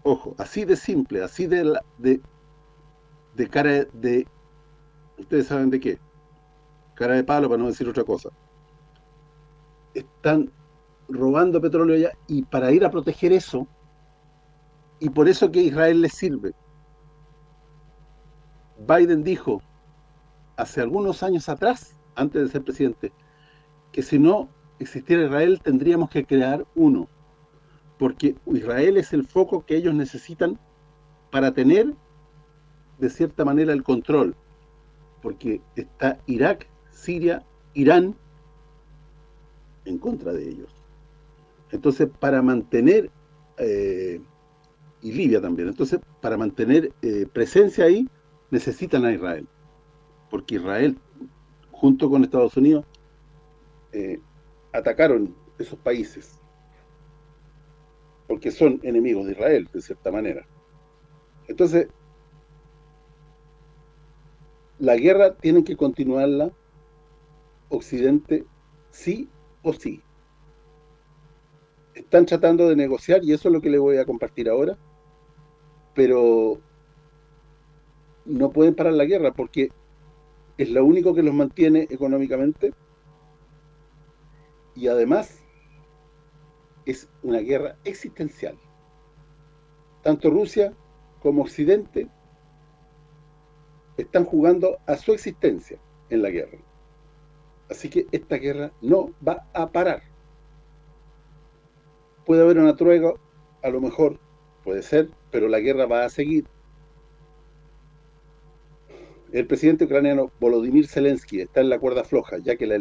Ojo, así de simple, así de, de, de cara de... Ustedes saben de qué. Cara de palo, para no decir otra cosa. Están robando petróleo allá y para ir a proteger eso y por eso que Israel les sirve. Biden dijo hace algunos años atrás, antes de ser presidente, que si no existiera Israel tendríamos que crear uno, porque Israel es el foco que ellos necesitan para tener de cierta manera el control, porque está Irak, Siria, Irán en contra de ellos. Entonces, para mantener eh, y Libia también. Entonces, para mantener eh, presencia ahí, necesitan a Israel. Porque Israel, junto con Estados Unidos, eh, atacaron esos países. Porque son enemigos de Israel, de cierta manera. Entonces, la guerra tienen que continuarla Occidente sí o sí. Están tratando de negociar, y eso es lo que les voy a compartir ahora, pero no pueden parar la guerra porque es lo único que los mantiene económicamente y además es una guerra existencial. Tanto Rusia como Occidente están jugando a su existencia en la guerra. Así que esta guerra no va a parar. Puede haber una tregua, a lo mejor puede ser, pero la guerra va a seguir. El presidente ucraniano Volodymyr Zelensky está en la cuerda floja, ya que la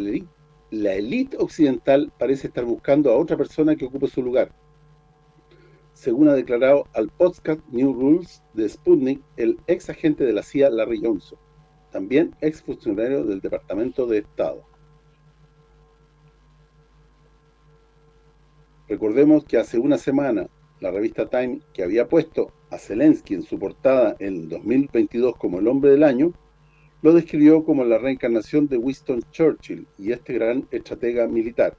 la élite occidental parece estar buscando a otra persona que ocupe su lugar. Según ha declarado al podcast New Rules de Sputnik el ex agente de la CIA Larry Johnson, también ex funcionario del Departamento de Estado. Recordemos que hace una semana la revista Time, que había puesto a Zelensky en su portada en 2022 como el hombre del año, lo describió como la reencarnación de Winston Churchill y este gran estratega militar.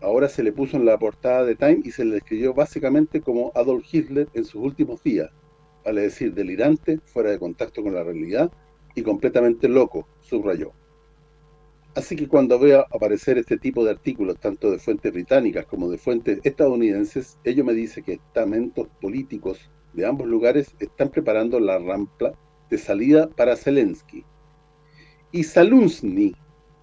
Ahora se le puso en la portada de Time y se le describió básicamente como Adolf Hitler en sus últimos días, vale decir, delirante, fuera de contacto con la realidad y completamente loco, subrayó. Así que cuando veo aparecer este tipo de artículos, tanto de fuentes británicas como de fuentes estadounidenses, ello me dice que estamentos políticos de ambos lugares están preparando la rampa de salida para Zelensky. Y Salunsny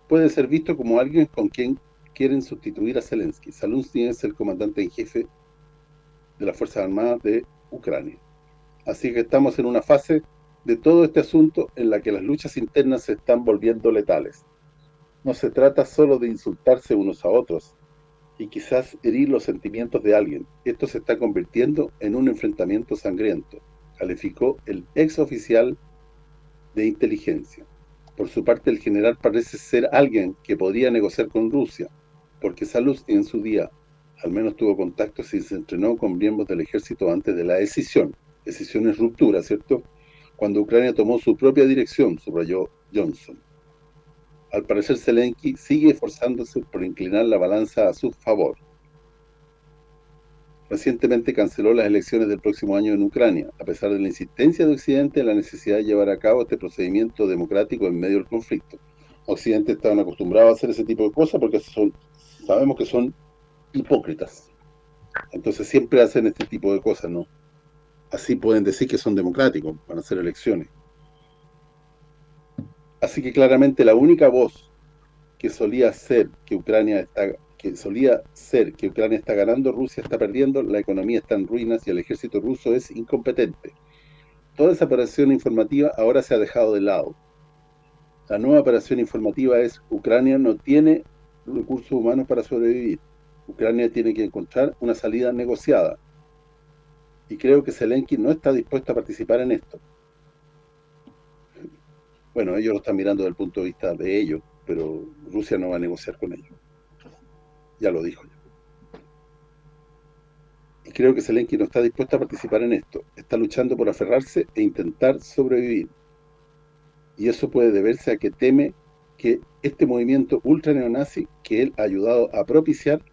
puede ser visto como alguien con quien quieren sustituir a Zelensky. Salunsny es el comandante en jefe de las Fuerzas Armadas de Ucrania. Así que estamos en una fase de todo este asunto en la que las luchas internas se están volviendo letales. No se trata solo de insultarse unos a otros y quizás herir los sentimientos de alguien. Esto se está convirtiendo en un enfrentamiento sangriento, calificó el ex oficial de inteligencia. Por su parte, el general parece ser alguien que podría negociar con Rusia, porque Salus en su día al menos tuvo contactos y se entrenó con miembros del ejército antes de la decisión. Decisión es ruptura, ¿cierto? Cuando Ucrania tomó su propia dirección, subrayó Johnson. Al parecer Zelensky sigue esforzándose por inclinar la balanza a su favor. Recientemente canceló las elecciones del próximo año en Ucrania, a pesar de la insistencia de Occidente en la necesidad de llevar a cabo este procedimiento democrático en medio del conflicto. Occidente estaban acostumbrados a hacer ese tipo de cosas porque son sabemos que son hipócritas. Entonces siempre hacen este tipo de cosas, ¿no? Así pueden decir que son democráticos, van a hacer elecciones. Así que claramente la única voz que solía ser que Ucrania está que solía ser que Ucrania está ganando, Rusia está perdiendo, la economía está en ruinas y el ejército ruso es incompetente. Toda esa operación informativa ahora se ha dejado de lado. La nueva operación informativa es Ucrania no tiene recursos humanos para sobrevivir. Ucrania tiene que encontrar una salida negociada. Y creo que Zelensky no está dispuesto a participar en esto. Bueno, ellos lo están mirando desde el punto de vista de ellos, pero Rusia no va a negociar con ellos. Ya lo dijo. Y creo que Zelensky no está dispuesto a participar en esto. Está luchando por aferrarse e intentar sobrevivir. Y eso puede deberse a que teme que este movimiento ultra neonazi que él ha ayudado a propiciar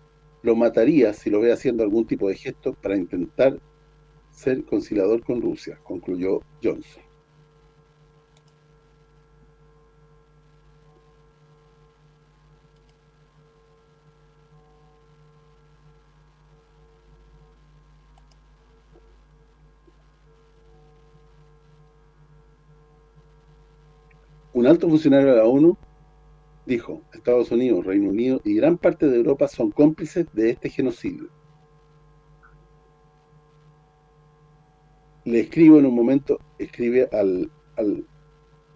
lo mataría si lo ve haciendo algún tipo de gesto para intentar ser conciliador con Rusia, concluyó Johnson. Un alto funcionario de la ONU dijo, Estados Unidos, Reino Unido y gran parte de Europa son cómplices de este genocidio. Le escribo en un momento, escribe al, al,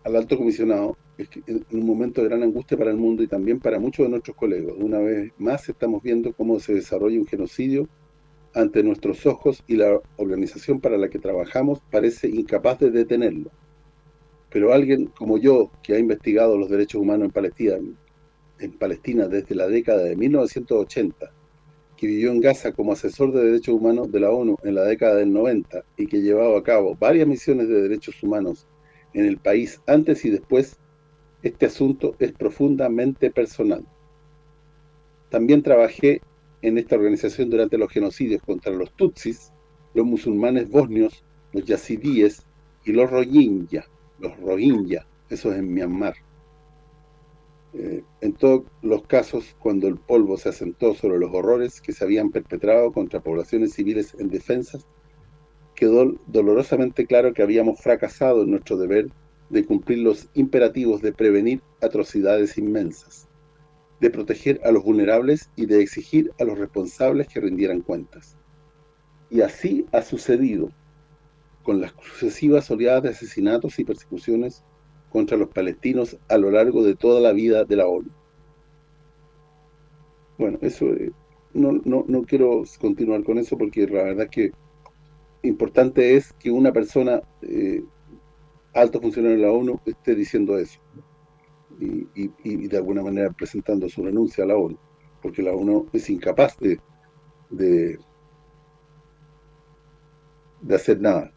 alto comisionado, en un momento de gran angustia para el mundo y también para muchos de nuestros colegas. Una vez más estamos viendo cómo se desarrolla un genocidio ante nuestros ojos y la organización para la que trabajamos parece incapaz de detenerlo pero alguien como yo, que ha investigado los derechos humanos en Palestina, desde la década de 1980, que vivió en Gaza como asesor de derechos humanos de la ONU en la década del 90 y que llevaba a cabo varias misiones de derechos humanos en el país antes y después, este asunto es profundamente personal. También trabajé en esta organización durante los genocidios contra los Tutsis, los musulmanes bosnios, los yazidíes y los rohingya los Rohingya, eso es en Myanmar. Eh, en todos los casos, cuando el polvo se asentó sobre los horrores que se habían perpetrado contra poblaciones civiles en defensas, quedó dolorosamente claro que habíamos fracasado en nuestro deber de cumplir los imperativos de prevenir atrocidades inmensas, de proteger a los vulnerables y de exigir a los responsables que rindieran cuentas. Y así ha sucedido con las sucesivas oleadas de asesinatos y persecuciones contra los palestinos a lo largo de toda la vida de la ONU. Bueno, eso eh, no, no, no quiero continuar con eso porque la verdad es que importante es que una persona eh, alto funcionario de la ONU esté diciendo eso y, y, de alguna manera presentando su renuncia a la ONU porque la ONU es incapaz de, de, de hacer nada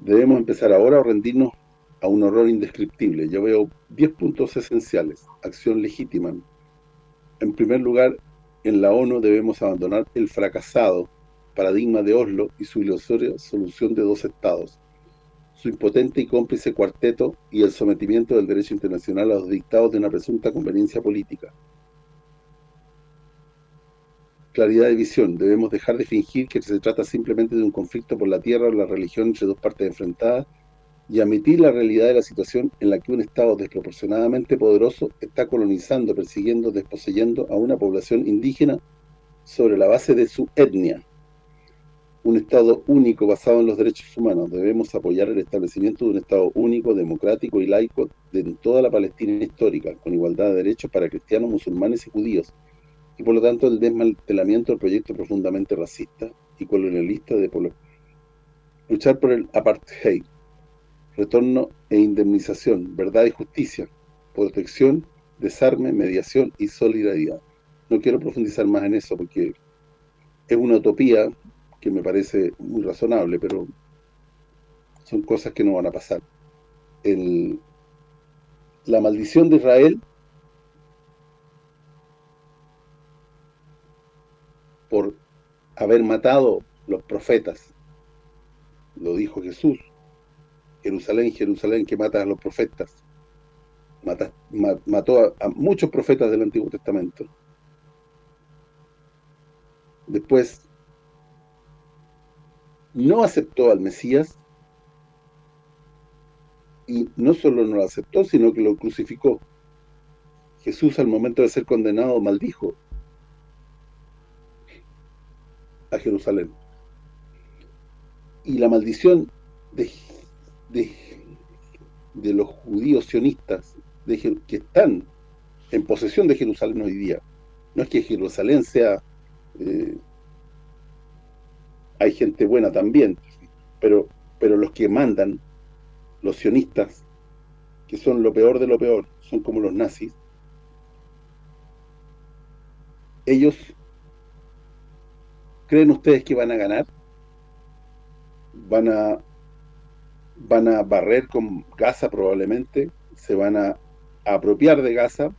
Debemos empezar ahora o rendirnos a un horror indescriptible. Yo veo 10 puntos esenciales. Acción legítima. En primer lugar, en la ONU debemos abandonar el fracasado paradigma de Oslo y su ilusoria solución de dos estados, su impotente y cómplice cuarteto y el sometimiento del derecho internacional a los dictados de una presunta conveniencia política claridad de visión. Debemos dejar de fingir que se trata simplemente de un conflicto por la tierra o la religión entre dos partes enfrentadas y admitir la realidad de la situación en la que un Estado desproporcionadamente poderoso está colonizando, persiguiendo, desposeyendo a una población indígena sobre la base de su etnia. un Estado único basado en los derechos humanos. Debemos apoyar el establecimiento de un Estado único, democrático y laico en toda la Palestina histórica, con igualdad de derechos para cristianos, musulmanes y judíos, y por lo tanto el desmantelamiento del proyecto profundamente racista y colonialista de Polo. Luchar por el apartheid, retorno e indemnización, verdad y justicia, protección, desarme, mediación y solidaridad. No quiero profundizar más en eso porque es una utopía que me parece muy razonable, pero son cosas que no van a pasar. El, la maldición de Israel por haber matado los profetas, lo dijo Jesús, Jerusalén, Jerusalén, que matas a los profetas, mató a muchos profetas del Antiguo Testamento. Después no aceptó al Mesías y no solo no lo aceptó, sino que lo crucificó. Jesús al momento de ser condenado maldijo a Jerusalén. Y la maldición de, de, los judíos sionistas de, que están en posesión de Jerusalén hoy día, no es que Jerusalén sea eh, hay gente buena también, pero pero los que mandan, los sionistas, que son lo peor de lo peor, son como los nazis, ellos, ¿creen ustedes que van a ganar? Van a van a barrer con Gaza probablemente, se van a, apropiar de Gaza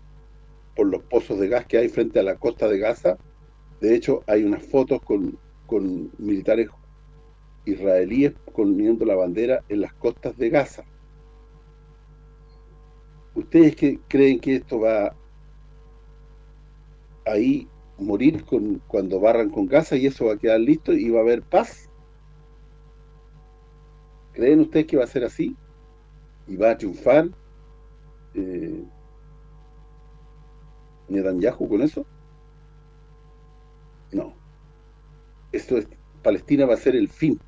por los pozos de gas que hay frente a la costa de Gaza. De hecho, hay unas fotos con con militares israelíes poniendo la bandera en las costas de Gaza. ¿Ustedes que creen que esto va ahí morir con cuando barran con Gaza y eso va a quedar listo y va a haber paz? ¿Creen ustedes que va a ser así? ¿Y va a triunfar eh, Netanyahu con eso? No esto es, Palestina va a ser el fin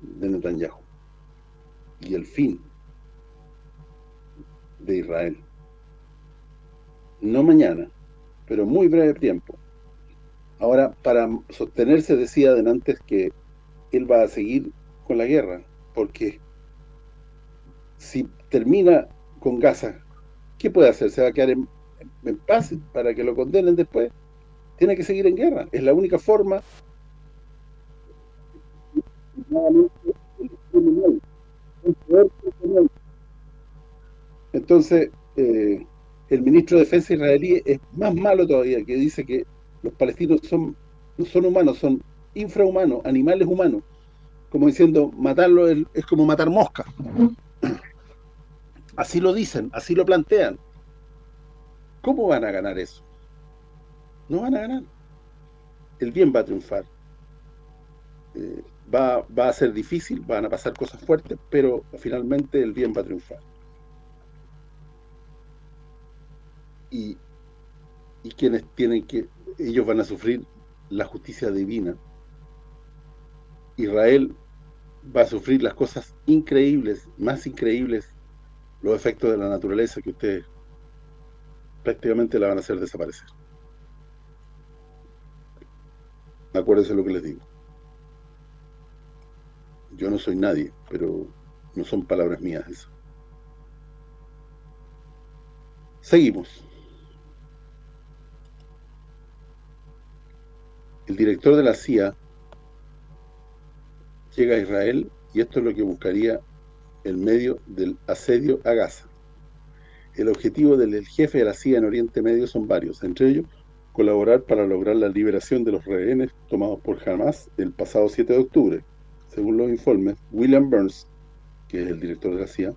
de Netanyahu y el fin de Israel. No mañana, pero muy breve tiempo. Ahora, para sostenerse, decía antes que él va a seguir con la guerra, porque si termina con Gaza, ¿qué puede hacer? ¿Se va a quedar en paz para que lo condenen después? tiene que seguir en guerra. Es la única forma entonces eh, el ministro de Defensa israelí es más malo todavía, que dice que los palestinos son no son humanos, son infrahumanos, animales humanos. Como diciendo, matarlo es, es como matar moscas. Así lo dicen, así lo plantean. ¿Cómo van a ganar eso? no van a ganar. El bien va a triunfar. Eh, va, va a ser difícil, van a pasar cosas fuertes, pero finalmente el bien va a triunfar. Y, y quienes tienen que, ellos van a sufrir la justicia divina. Israel va a sufrir las cosas increíbles, más increíbles, los efectos de la naturaleza que ustedes prácticamente la van a hacer desaparecer. Acuérdense lo que les digo. Yo no soy nadie, pero no son palabras mías eso. Seguimos. El director de la CIA llega a Israel y esto es lo que buscaría el medio del asedio a Gaza. El objetivo del jefe de la CIA en Oriente Medio son varios, entre ellos colaborar para lograr la liberación de los rehenes tomados por Hamas el pasado 7 de octubre. Según los informes, William Burns, que es el director de la CIA,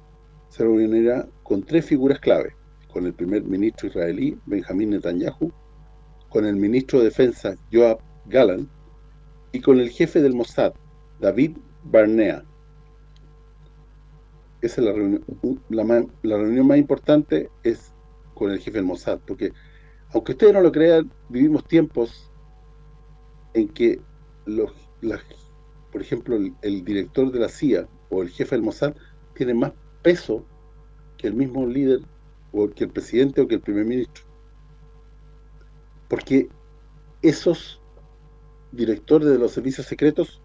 se reunirá con tres figuras clave, con el primer ministro israelí, Benjamín Netanyahu, con el ministro de Defensa, Joab Gallant, y con el jefe del Mossad, David Barnea. Esa es la reunión, la, reunión más importante es con el jefe del Mossad, porque aunque ustedes no lo crean, vivimos tiempos en que los por ejemplo, el, director de la CIA o el jefe del Mossad tiene más peso que el mismo líder o que el presidente o que el primer ministro. Porque esos directores de los servicios secretos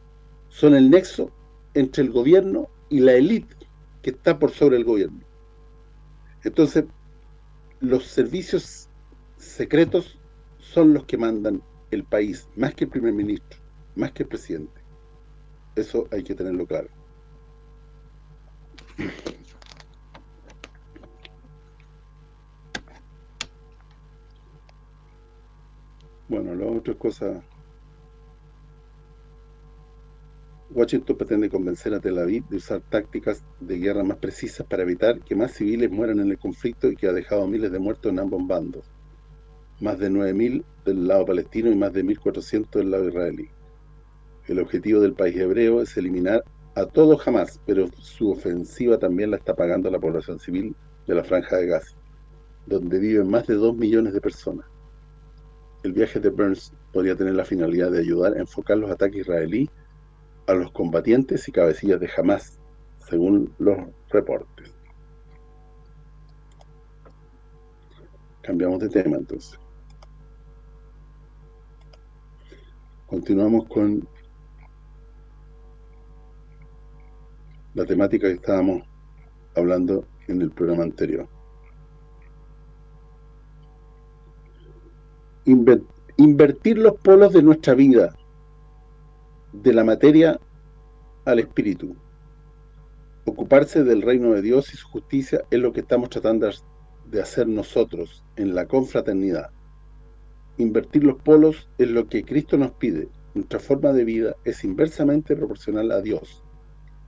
son el nexo entre el gobierno y la élite que está por sobre el gobierno. Entonces, los servicios secretos son los que mandan el país, más que el primer ministro, más que el presidente. Eso hay que tenerlo claro. Bueno, la otra cosa... Washington pretende convencer a Tel Aviv de usar tácticas de guerra más precisas para evitar que más civiles mueran en el conflicto y que ha dejado miles de muertos en ambos bandos. Más de 9.000 del lado palestino y más de 1.400 del lado israelí. El objetivo del país hebreo es eliminar a todos jamás, pero su ofensiva también la está pagando la población civil de la Franja de Gaza, donde viven más de 2 millones de personas. El viaje de Burns podría tener la finalidad de ayudar a enfocar los ataques israelíes a los combatientes y cabecillas de Hamas, según los reportes. Cambiamos de tema entonces. Continuamos con la temática que estábamos hablando en el programa anterior. invertir los polos de nuestra vida, de la materia al espíritu. Ocuparse del reino de Dios y su justicia es lo que estamos tratando de hacer nosotros en la confraternidad. Invertir los polos es lo que Cristo nos pide. Nuestra forma de vida es inversamente proporcional a Dios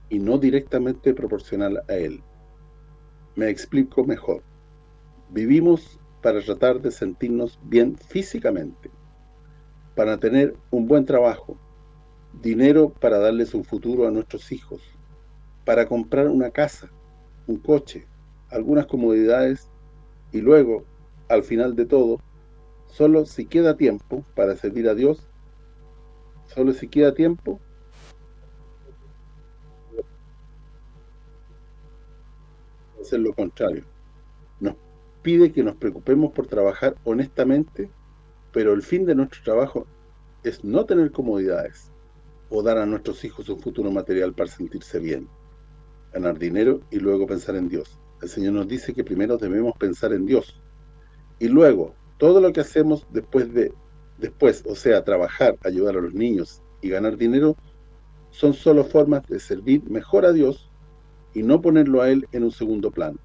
y no directamente proporcional a Él. Me explico mejor. Vivimos para tratar de sentirnos bien físicamente, para tener un buen trabajo, dinero para darles un futuro a nuestros hijos, para comprar una casa, un coche, algunas comodidades y luego, al final de todo, solo si queda tiempo para servir a Dios, solo si queda tiempo hacer lo contrario. Pide que nos preocupemos por trabajar honestamente, pero el fin de nuestro trabajo es no tener comodidades o dar a nuestros hijos un futuro material para sentirse bien, ganar dinero y luego pensar en Dios. El Señor nos dice que primero debemos pensar en Dios y luego todo lo que hacemos después de después, o sea, trabajar, ayudar a los niños y ganar dinero, son solo formas de servir mejor a Dios y no ponerlo a Él en un segundo plano.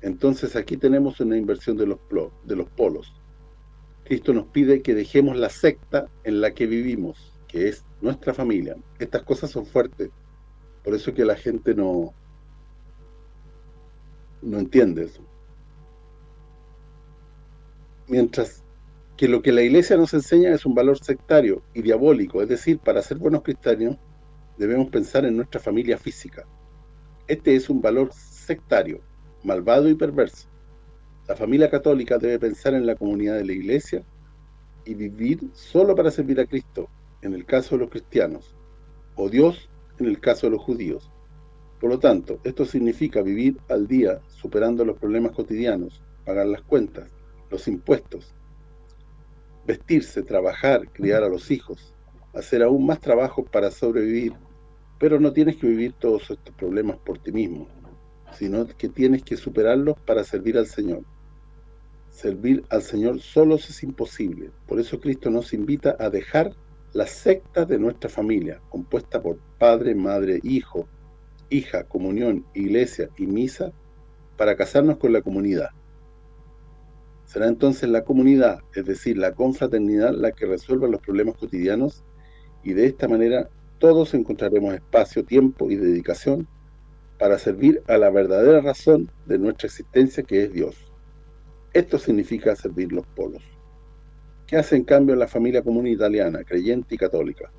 Entonces aquí tenemos una inversión de los, de los polos. Cristo nos pide que dejemos la secta en la que vivimos, que es nuestra familia. Estas cosas son fuertes, por eso que la gente no, no entiende eso. Mientras que lo que la iglesia nos enseña es un valor sectario y diabólico, es decir, para ser buenos cristianos debemos pensar en nuestra familia física. Este es un valor sectario, malvado y perverso. La familia católica debe pensar en la comunidad de la iglesia y vivir solo para servir a Cristo, en el caso de los cristianos, o Dios en el caso de los judíos. Por lo tanto, esto significa vivir al día, superando los problemas cotidianos, pagar las cuentas, los impuestos, vestirse, trabajar, criar a los hijos, hacer aún más trabajo para sobrevivir, pero no tienes que vivir todos estos problemas por ti mismo sino que tienes que superarlos para servir al Señor. Servir al Señor solo es imposible. Por eso Cristo nos invita a dejar la secta de nuestra familia, compuesta por padre, madre, hijo, hija, comunión, iglesia y misa, para casarnos con la comunidad. Será entonces la comunidad, es decir, la confraternidad, la que resuelva los problemas cotidianos y de esta manera todos encontraremos espacio, tiempo y dedicación para servir a la verdadera razón de nuestra existencia que es Dios. Esto significa servir los polos. ¿Qué hace en cambio la familia común italiana, creyente y católica?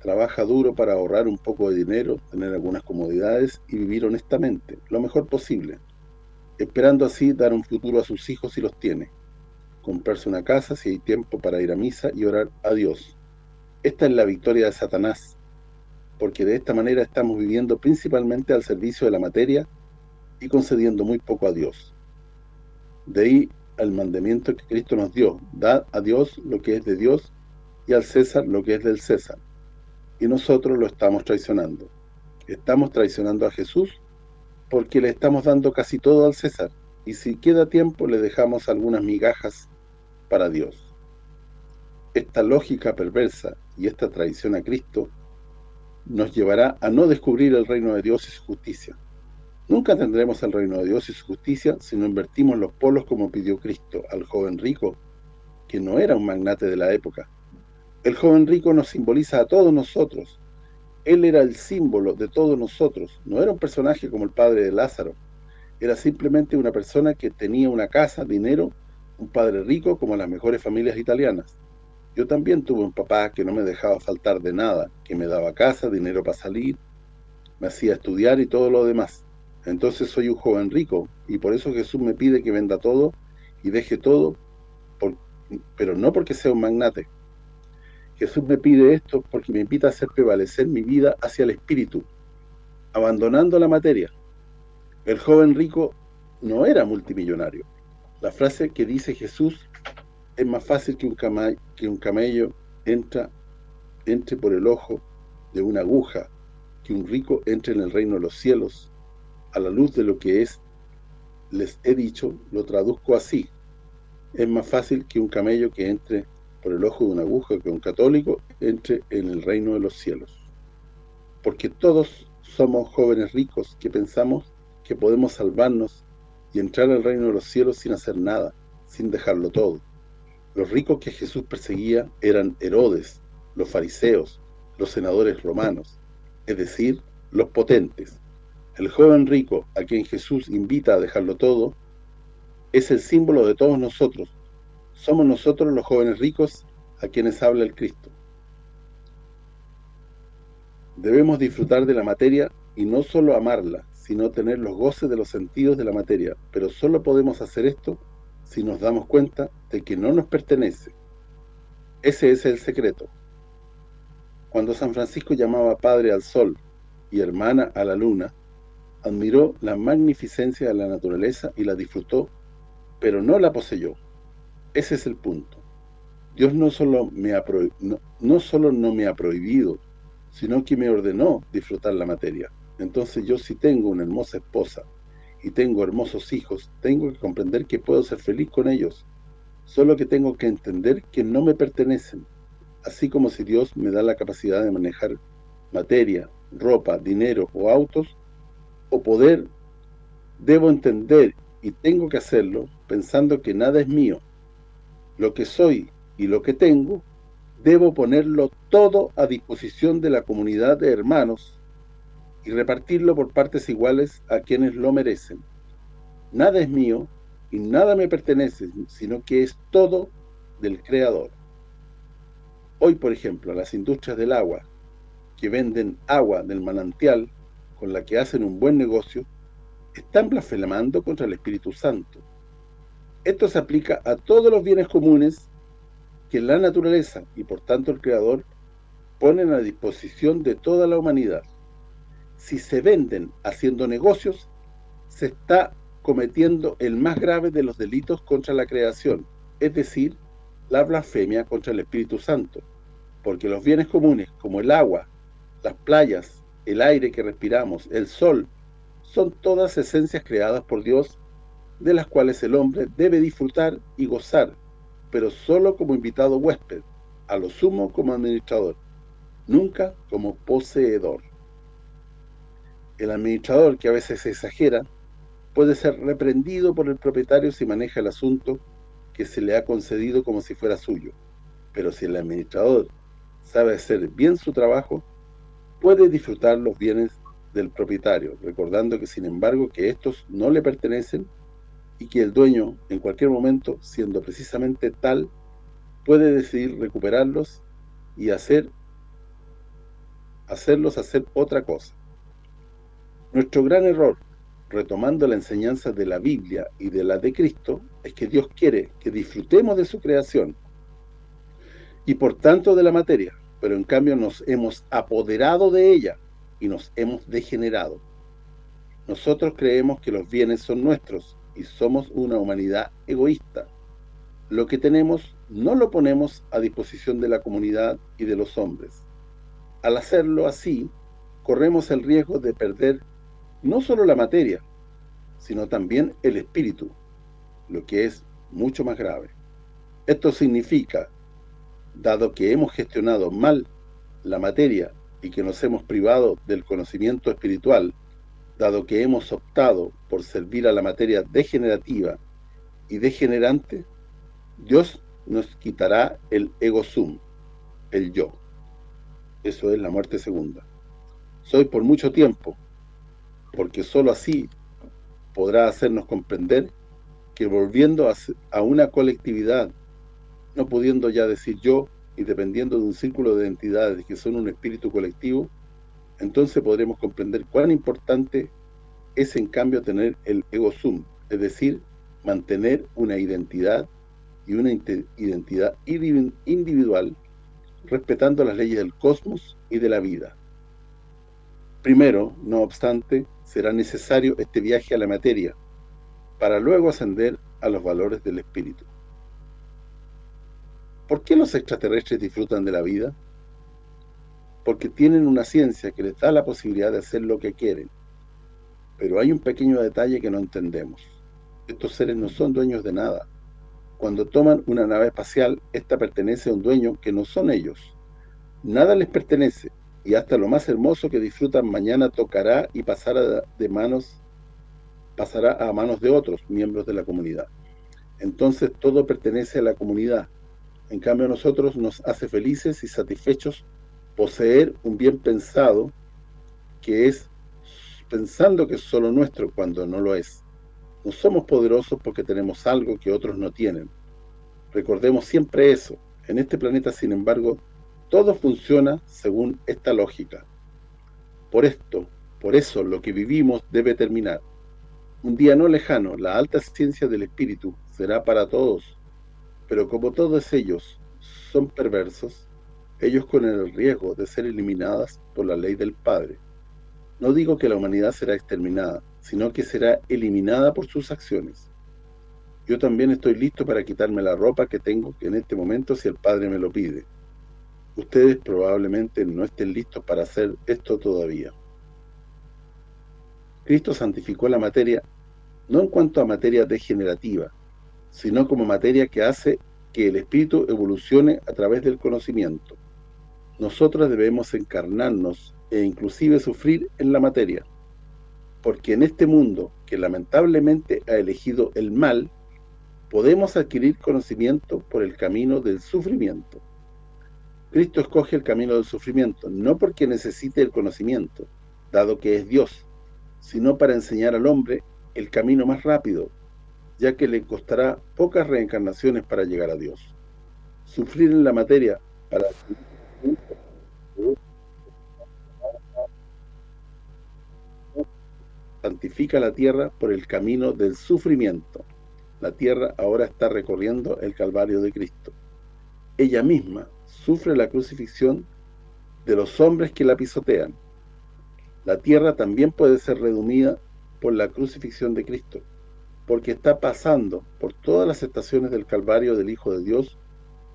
Trabaja duro para ahorrar un poco de dinero, tener algunas comodidades y vivir honestamente, lo mejor posible, esperando así dar un futuro a sus hijos si los tiene, comprarse una casa si hay tiempo para ir a misa y orar a Dios. Esta es la victoria de Satanás, porque de esta manera estamos viviendo principalmente al servicio de la materia y concediendo muy poco a Dios. De ahí al mandamiento que Cristo nos dio, dad a Dios lo que es de Dios y al César lo que es del César. Y nosotros lo estamos traicionando. Estamos traicionando a Jesús porque le estamos dando casi todo al César. Y si queda tiempo, le dejamos algunas migajas para Dios. Esta lógica perversa y esta traición a Cristo nos llevará a no descubrir el reino de Dios y su justicia. Nunca tendremos el reino de Dios y su justicia si no invertimos los polos como pidió Cristo al joven rico, que no era un magnate de la época. El joven rico nos simboliza a todos nosotros. Él era el símbolo de todos nosotros. No era un personaje como el padre de Lázaro. Era simplemente una persona que tenía una casa, dinero, un padre rico como las mejores familias italianas. Yo también tuve un papá que no me dejaba faltar de nada, que me daba casa, dinero para salir, me hacía estudiar y todo lo demás. Entonces soy un joven rico y por eso Jesús me pide que venda todo y deje todo, pero no porque sea un magnate. Jesús me pide esto porque me invita a hacer prevalecer mi vida hacia el espíritu, abandonando la materia. El joven rico no era multimillonario. La frase que dice Jesús es más fácil que un camello, que un camello entra entre por el ojo de una aguja, que un rico entre en el reino de los cielos a la luz de lo que es les he dicho, lo traduzco así. Es más fácil que un camello que entre por el ojo de una aguja, que un católico entre en el reino de los cielos. Porque todos somos jóvenes ricos que pensamos que podemos salvarnos y entrar al reino de los cielos sin hacer nada, sin dejarlo todo. Los ricos que Jesús perseguía eran Herodes, los fariseos, los senadores romanos, es decir, los potentes, el joven rico, a quien Jesús invita a dejarlo todo, es el símbolo de todos nosotros. Somos nosotros los jóvenes ricos a quienes habla el Cristo. Debemos disfrutar de la materia y no solo amarla, sino tener los goces de los sentidos de la materia. Pero solo podemos hacer esto si nos damos cuenta de que no nos pertenece. Ese es el secreto. Cuando San Francisco llamaba Padre al Sol y Hermana a la Luna, admiró la magnificencia de la naturaleza y la disfrutó, pero no la poseyó. Ese es el punto. Dios no solo, no, no me ha prohibido, sino que me ordenó disfrutar la materia. Entonces yo si tengo una hermosa esposa y tengo hermosos hijos, tengo que comprender que puedo ser feliz con ellos. Solo que tengo que entender que no me pertenecen. Así como si Dios me da la capacidad de manejar materia, ropa, dinero o autos, o poder, debo entender y tengo que hacerlo pensando que nada es mío. Lo que soy y lo que tengo, debo ponerlo todo a disposición de la comunidad de hermanos y repartirlo por partes iguales a quienes lo merecen. Nada es mío y nada me pertenece, sino que es todo del Creador. Hoy, por ejemplo, las industrias del agua, que venden agua del manantial, con la que hacen un buen negocio, están blasfemando contra el Espíritu Santo. Esto se aplica a todos los bienes comunes que la naturaleza y por tanto el Creador ponen a disposición de toda la humanidad. Si se venden haciendo negocios, se está cometiendo el más grave de los delitos contra la creación, es decir, la blasfemia contra el Espíritu Santo, porque los bienes comunes como el agua, las playas, el aire que respiramos, el sol, son todas esencias creadas por Dios, de las cuales el hombre debe disfrutar y gozar, pero solo como invitado huésped, a lo sumo como administrador, nunca como poseedor. El administrador, que a veces exagera, puede ser reprendido por el propietario si maneja el asunto que se le ha concedido como si fuera suyo. Pero si el administrador sabe hacer bien su trabajo, puede disfrutar los bienes del propietario, recordando que sin embargo que estos no le pertenecen y que el dueño en cualquier momento, siendo precisamente tal, puede decidir recuperarlos y hacer hacerlos hacer otra cosa. Nuestro gran error, retomando la enseñanza de la Biblia y de la de Cristo, es que Dios quiere que disfrutemos de su creación y por tanto de la materia, pero en cambio nos hemos apoderado de ella y nos hemos degenerado. Nosotros creemos que los bienes son nuestros y somos una humanidad egoísta. Lo que tenemos no lo ponemos a disposición de la comunidad y de los hombres. Al hacerlo así, corremos el riesgo de perder no solo la materia, sino también el espíritu, lo que es mucho más grave. Esto significa, dado que hemos gestionado mal la materia y que nos hemos privado del conocimiento espiritual, dado que hemos optado por servir a la materia degenerativa y degenerante, Dios nos quitará el ego sum, el yo. Eso es la muerte segunda. Soy por mucho tiempo, porque sólo así podrá hacernos comprender que volviendo a, una colectividad, no pudiendo ya decir yo y dependiendo de un círculo de entidades que son un espíritu colectivo, entonces podremos comprender cuán importante es en cambio tener el ego sum, es decir, mantener una identidad y una identidad individual respetando las leyes del cosmos y de la vida. Primero, no obstante, será necesario este viaje a la materia, para luego ascender a los valores del espíritu. ¿Por qué los extraterrestres disfrutan de la vida? Porque tienen una ciencia que les da la posibilidad de hacer lo que quieren. Pero hay un pequeño detalle que no entendemos. Estos seres no son dueños de nada. Cuando toman una nave espacial, esta pertenece a un dueño que no son ellos. Nada les pertenece, y hasta lo más hermoso que disfrutan mañana tocará y pasará de manos pasará a manos de otros miembros de la comunidad. Entonces todo pertenece a la comunidad. En cambio a nosotros nos hace felices y satisfechos poseer un bien pensado que es pensando que es solo nuestro cuando no lo es. No somos poderosos porque tenemos algo que otros no tienen. Recordemos siempre eso. En este planeta, sin embargo, todo funciona según esta lógica. Por esto, por eso, lo que vivimos debe terminar. Un día no lejano, la alta ciencia del espíritu será para todos, pero como todos ellos son perversos, ellos con el riesgo de ser eliminadas por la ley del Padre. No digo que la humanidad será exterminada, sino que será eliminada por sus acciones. Yo también estoy listo para quitarme la ropa que tengo en este momento si el Padre me lo pide. Ustedes probablemente no estén listos para hacer esto todavía. Cristo santificó la materia no en cuanto a materia degenerativa, sino como materia que hace que el espíritu evolucione a través del conocimiento. Nosotros debemos encarnarnos e inclusive sufrir en la materia porque en este mundo que lamentablemente ha elegido el mal, podemos adquirir conocimiento por el camino del sufrimiento. Cristo escoge el camino del sufrimiento, no porque necesite el conocimiento, dado que es Dios, sino para enseñar al hombre el camino más rápido, ya que le costará pocas reencarnaciones para llegar a Dios. Sufrir en la materia para santifica la tierra por el camino del sufrimiento. La tierra ahora está recorriendo el Calvario de Cristo. Ella misma sufre la crucifixión de los hombres que la pisotean. La tierra también puede ser redumida por la crucifixión de Cristo, porque está pasando por todas las estaciones del Calvario del Hijo de Dios,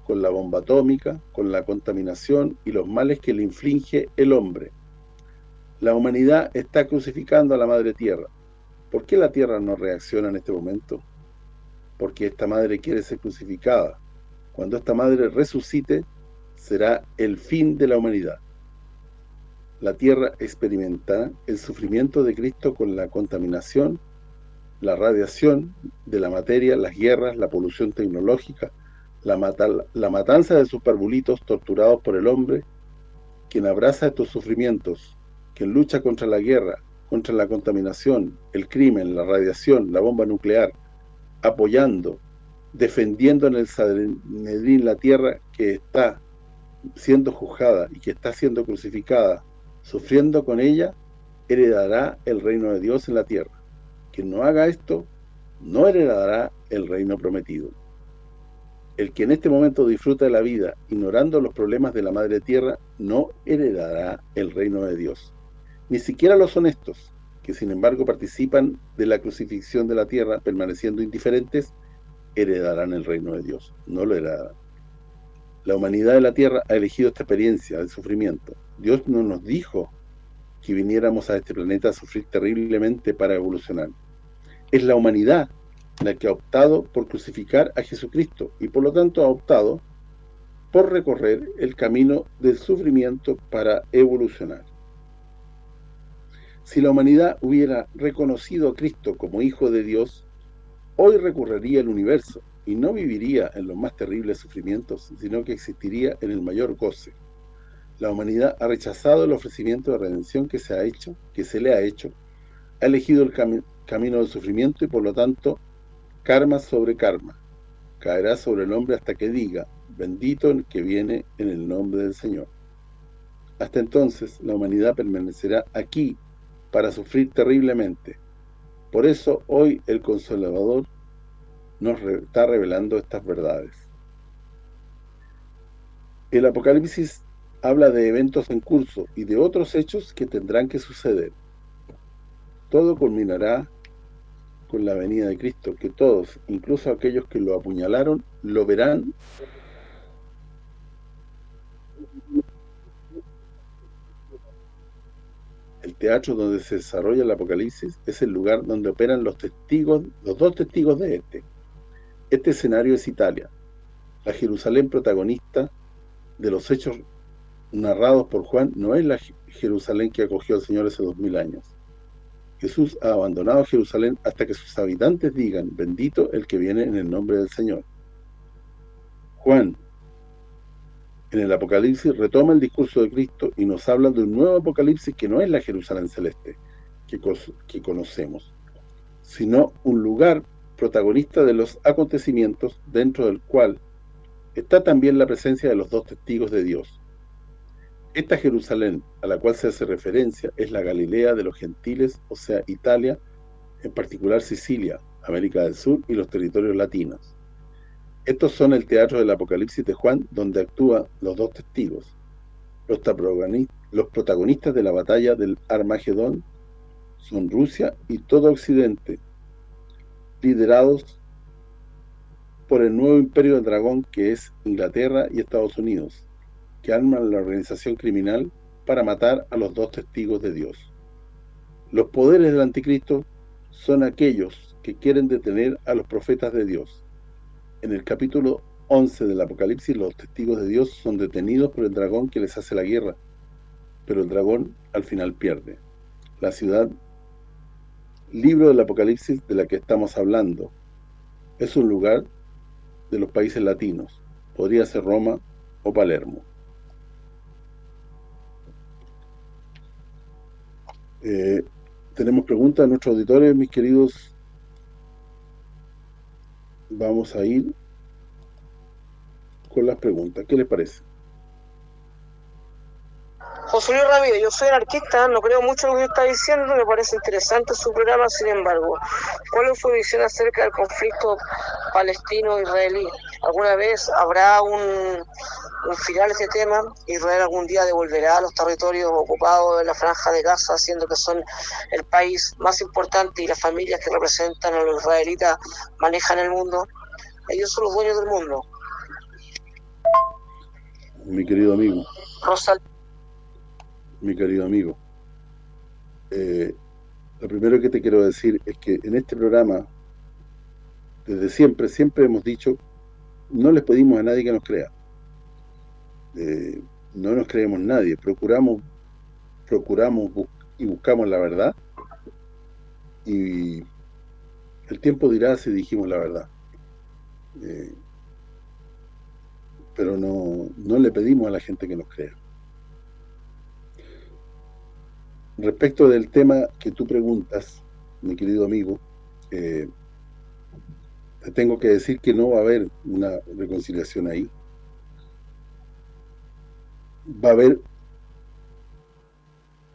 con la bomba atómica, con la contaminación y los males que le inflige el hombre. La humanidad está crucificando a la Madre Tierra. ¿Por qué la Tierra no reacciona en este momento? Porque esta Madre quiere ser crucificada. Cuando esta Madre resucite, será el fin de la humanidad. La Tierra experimentará el sufrimiento de Cristo con la contaminación, la radiación de la materia, las guerras, la polución tecnológica, la, la matanza de sus parvulitos torturados por el hombre, quien abraza estos sufrimientos quien lucha contra la guerra, contra la contaminación, el crimen, la radiación, la bomba nuclear, apoyando, defendiendo en el Sanedrín la tierra que está siendo juzgada y que está siendo crucificada, sufriendo con ella, heredará el reino de Dios en la tierra. Quien no haga esto, no heredará el reino prometido. el que en este momento disfruta de la vida, ignorando los problemas de la madre tierra, no heredará el reino de Dios. Ni siquiera los honestos, que sin embargo participan de la crucifixión de la tierra, permaneciendo indiferentes, heredarán el reino de Dios. No lo heredarán. La humanidad de la tierra ha elegido esta experiencia de sufrimiento. Dios no nos dijo que viniéramos a este planeta a sufrir terriblemente para evolucionar. Es la humanidad la que ha optado por crucificar a Jesucristo y por lo tanto ha optado por recorrer el camino del sufrimiento para evolucionar. Si la humanidad hubiera reconocido a Cristo como Hijo de Dios, hoy recorrería el universo y no viviría en los más terribles sufrimientos, sino que existiría en el mayor goce. La humanidad ha rechazado el ofrecimiento de redención que se ha hecho, que se le ha hecho, ha elegido el camino del sufrimiento y por lo tanto karma sobre karma. Caerá sobre el hombre hasta que diga, bendito el que viene en el nombre del Señor. Hasta entonces la humanidad permanecerá aquí para sufrir terriblemente. Por eso hoy el Consolador nos está revelando estas verdades. El Apocalipsis habla de eventos en curso y de otros hechos que tendrán que suceder. Todo culminará con la venida de Cristo, que todos, incluso aquellos que lo apuñalaron, lo verán el teatro donde se desarrolla el Apocalipsis es el lugar donde operan los testigos, los dos testigos de este. Este escenario es Italia, la Jerusalén protagonista de los hechos narrados por Juan no es la Jerusalén que acogió al Señor hace dos mil años. Jesús ha abandonado Jerusalén hasta que sus habitantes digan, bendito el que viene en el nombre del Señor. Juan, en el Apocalipsis, retoma el discurso de Cristo y nos habla de un nuevo Apocalipsis que no es la Jerusalén celeste que, que conocemos, sino un lugar protagonista de los acontecimientos dentro del cual está también la presencia de los dos testigos de Dios, esta Jerusalén a la cual se hace referencia es la Galilea de los gentiles, o sea, Italia, en particular Sicilia, América del Sur y los territorios latinos. Estos son el teatro del Apocalipsis de Juan, donde actúan los dos testigos. Los, protagonistas de la batalla del Armagedón son Rusia y todo Occidente, liderados por el nuevo imperio del dragón que es Inglaterra y Estados Unidos que arman la organización criminal para matar a los dos testigos de Dios. Los poderes del anticristo son aquellos que quieren detener a los profetas de Dios. En el capítulo 11 del Apocalipsis, los testigos de Dios son detenidos por el dragón que les hace la guerra, pero el dragón al final pierde. La ciudad, libro del Apocalipsis de la que estamos hablando, es un lugar de los países latinos. Podría ser Roma o Palermo. Eh, tenemos preguntas de nuestros auditores, mis queridos. Vamos a ir con las preguntas. ¿Qué les parece?
José Luis Ramírez, yo soy artista, no creo mucho en lo que está diciendo, me parece interesante su programa, sin embargo, ¿cuál es su visión acerca del conflicto palestino-israelí? ¿Alguna vez habrá un, un final a este tema? ¿Israel algún día devolverá a los territorios ocupados de la franja de Gaza, siendo que son el país más importante y las familias que representan a los israelitas manejan el mundo? Ellos son los dueños del mundo.
Mi querido amigo mi querido amigo. Eh, lo primero que te quiero decir es que en este programa, desde siempre, siempre hemos dicho, no les pedimos a nadie que nos crea. Eh, no nos creemos nadie, procuramos procuramos y buscamos la verdad y el tiempo dirá si dijimos la verdad. Eh, pero no, no le pedimos a la gente que nos crea. Respecto del tema que tú preguntas, mi querido amigo, eh, te tengo que decir que no va a haber una reconciliación ahí. Va a haber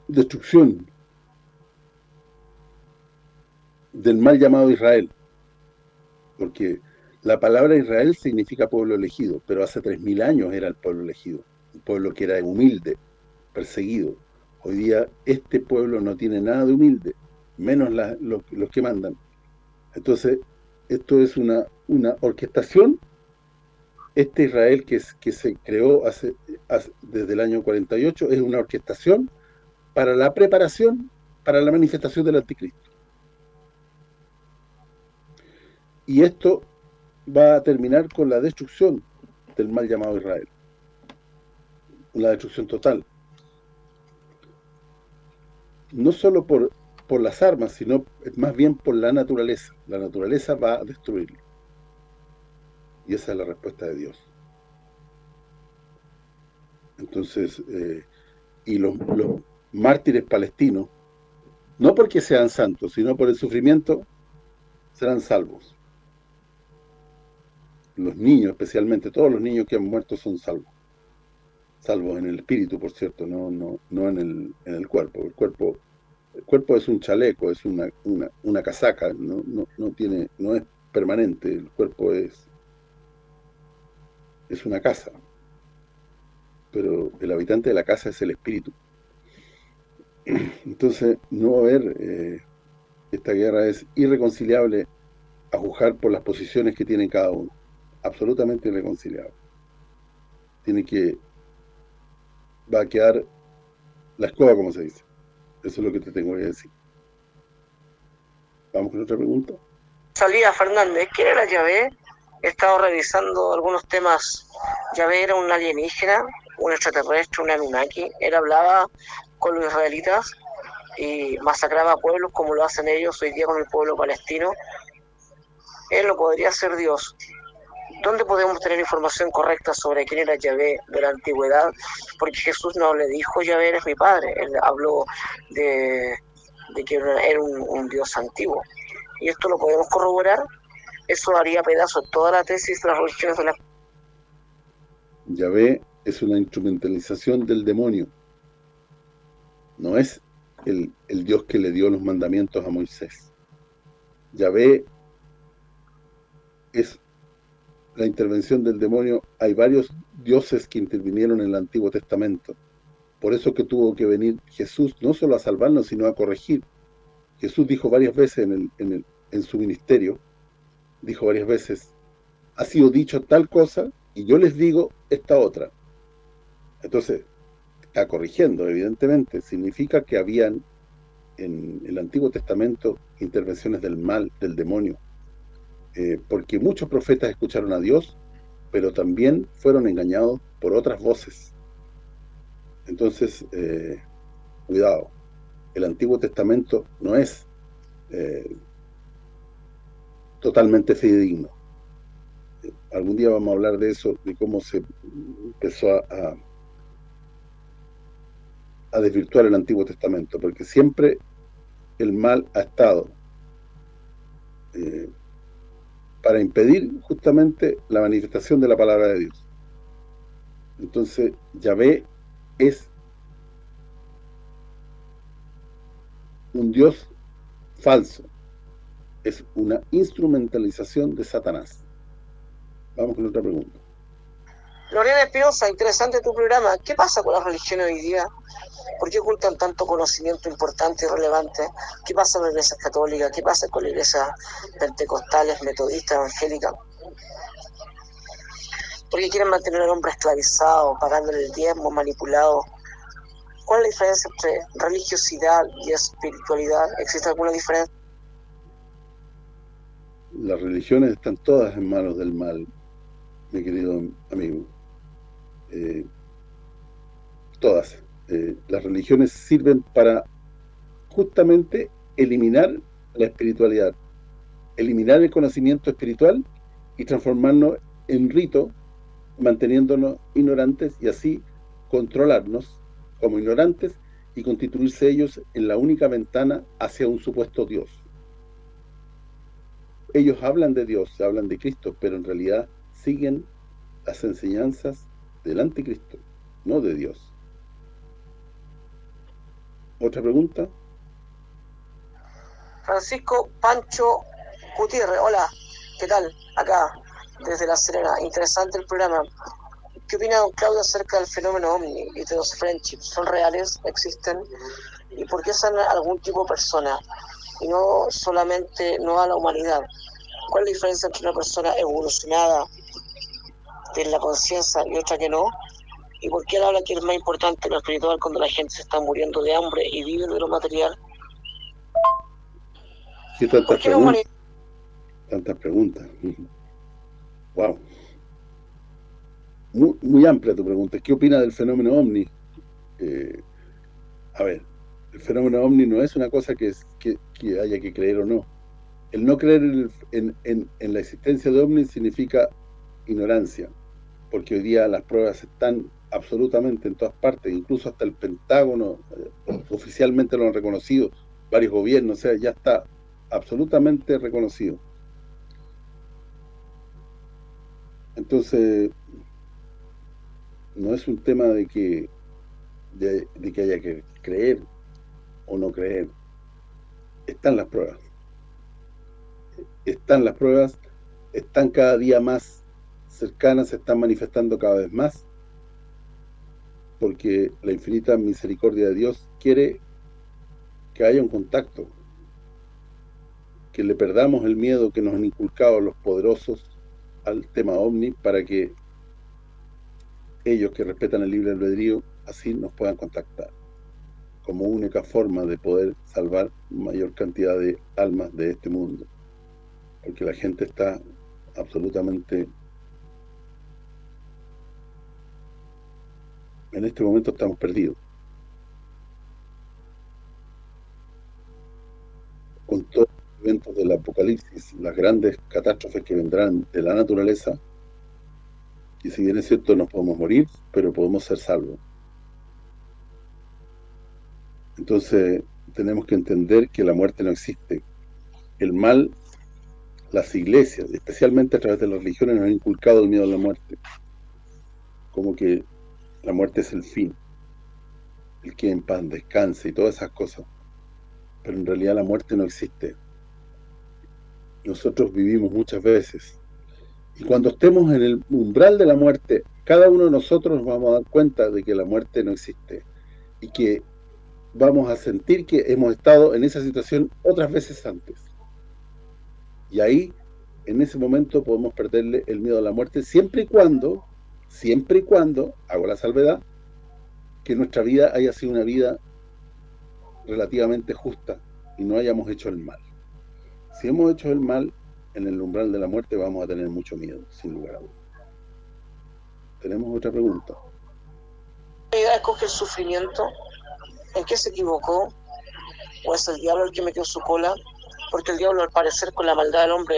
destrucción del mal llamado Israel. Porque la palabra Israel significa pueblo elegido, pero hace 3.000 años era el pueblo elegido, un pueblo que era humilde, perseguido. Hoy día este pueblo no tiene nada de humilde, menos los, que mandan. Entonces, esto es una, orquestación. Este Israel que, se creó desde el año 48 es una orquestación para la preparación, para la manifestación del anticristo. Y esto va a terminar con la destrucción del mal llamado Israel. Una destrucción total. No solo por, por las armas, sino más bien por la naturaleza. La naturaleza va a destruirlo. Y esa es la respuesta de Dios. Entonces, eh, y los, los mártires palestinos, no porque sean santos, sino por el sufrimiento, serán salvos los niños especialmente, todos los niños que han muerto son salvos. Salvos en el espíritu, por cierto, no no no en el, en el cuerpo. El cuerpo el cuerpo es un chaleco, es una, una, una casaca, no, no, no tiene no es permanente, el cuerpo es es una casa. Pero el habitante de la casa es el espíritu. Entonces, no va a haber eh, esta guerra es irreconciliable a juzgar por las posiciones que tienen cada uno absolutamente irreconciliable. Tiene que... va a quedar la escoba, como se dice. Eso es lo que te tengo que decir. Vamos con otra pregunta.
Salía Fernández, ¿quién era Yahvé? He estado revisando algunos temas. Yahvé era un alienígena, un extraterrestre, un Anunnaki. Él hablaba con los israelitas y masacraba pueblos como lo hacen ellos hoy día con el pueblo palestino. Él lo podría ser Dios. ¿Dónde podemos tener información correcta sobre quién era Yahvé de la antigüedad? Porque Jesús no le dijo Yahvé es mi padre, él habló de, que era un, Dios antiguo. Y esto lo podemos corroborar, eso haría pedazo toda la tesis de las religiones de la...
Yahvé es una instrumentalización del demonio, no es el, el Dios que le dio los mandamientos a Moisés. Yahvé es la intervención del demonio, hay varios dioses que intervinieron en el Antiguo Testamento. Por eso que tuvo que venir Jesús, no solo a salvarnos, sino a corregir. Jesús dijo varias veces en, en su ministerio, dijo varias veces, ha sido dicho tal cosa y yo les digo esta otra. Entonces, está corrigiendo, evidentemente, significa que habían en el Antiguo Testamento intervenciones del mal, del demonio, eh, porque muchos profetas escucharon a Dios, pero también fueron engañados por otras voces. Entonces, eh, cuidado, el Antiguo Testamento no es eh, totalmente fidedigno. Algún día vamos a hablar de eso, de cómo se empezó a, a desvirtuar el Antiguo Testamento, porque siempre el mal ha estado para impedir justamente la manifestación de la palabra de Dios. Entonces, Yahvé es un Dios falso. Es una instrumentalización de Satanás. Vamos con otra pregunta.
Lorena Espinosa, interesante tu programa. ¿Qué pasa con las religiones hoy día? ¿Por qué ocultan tanto conocimiento importante y relevante? ¿Qué pasa con la iglesia católica? ¿Qué pasa con la iglesia pentecostales, metodistas, evangélicas? ¿Por qué quieren mantener al hombre esclavizado, pagándole el diezmo, manipulado? ¿Cuál es la diferencia entre religiosidad y espiritualidad? ¿Existe alguna diferencia?
Las religiones están todas en manos del mal, mi querido amigo. Eh, todas. Eh, las religiones sirven para justamente eliminar la espiritualidad, eliminar el conocimiento espiritual y transformarnos en rito, manteniéndonos ignorantes y así controlarnos como ignorantes y constituirse ellos en la única ventana hacia un supuesto Dios. Ellos hablan de Dios, hablan de Cristo, pero en realidad siguen las enseñanzas del anticristo, no de Dios. ¿Otra pregunta?
Francisco Pancho Gutiérrez, hola, ¿qué tal? Acá, desde La Serena. Interesante el programa. ¿Qué opina don Claudio acerca del fenómeno OVNI y de los friendships? ¿Son reales? ¿Existen? ¿Y por qué son algún tipo de persona? Y no solamente, no a la humanidad. ¿Cuál es la diferencia entre una persona evolucionada de la conciencia y otra que no? ¿Y por qué él habla que es más importante lo espiritual cuando la gente se está muriendo de hambre y vive de lo material?
¿Qué tantas preguntas? Tantas preguntas. Wow. Muy, amplia tu pregunta. ¿Qué opina del fenómeno OVNI? Eh, a ver, el fenómeno OVNI no es una cosa que, que, haya que creer o no. El no creer en, en, la existencia de OVNI significa ignorancia, porque hoy día las pruebas están absolutamente en todas partes, incluso hasta el Pentágono eh, oficialmente lo han reconocido, varios gobiernos, o sea, ya está absolutamente reconocido. Entonces, no es un tema de que de, que haya que creer o no creer. Están las pruebas. Están las pruebas, están cada día más cercanas, se están manifestando cada vez más, porque la infinita misericordia de Dios quiere que haya un contacto, que le perdamos el miedo que nos han inculcado los poderosos al tema OVNI para que ellos que respetan el libre albedrío así nos puedan contactar como única forma de poder salvar mayor cantidad de almas de este mundo porque la gente está absolutamente en este momento estamos perdidos con todos los eventos del apocalipsis las grandes catástrofes que vendrán de la naturaleza y si bien es cierto nos podemos morir, pero podemos ser salvos. Entonces tenemos que entender que la muerte no existe. El mal, las iglesias, especialmente a través de las religiones, nos han inculcado el miedo a la muerte. Como que la muerte es el fin. El que en paz descanse y todas esas cosas. Pero en realidad la muerte no existe. Nosotros vivimos muchas veces y cuando estemos en el umbral de la muerte, cada uno de nosotros nos vamos a dar cuenta de que la muerte no existe. Y que vamos a sentir que hemos estado en esa situación otras veces antes. Y ahí, en ese momento, podemos perderle el miedo a la muerte, siempre y cuando, siempre y cuando, hago la salvedad, que nuestra vida haya sido una vida relativamente justa y no hayamos hecho el mal. Si hemos hecho el mal, en el umbral de la muerte vamos a tener mucho miedo, sin lugar a dudas. Tenemos otra pregunta.
escoge el sufrimiento? ¿En qué se equivocó? ¿O es el diablo el que metió su cola? Porque el diablo, al parecer, con la maldad del hombre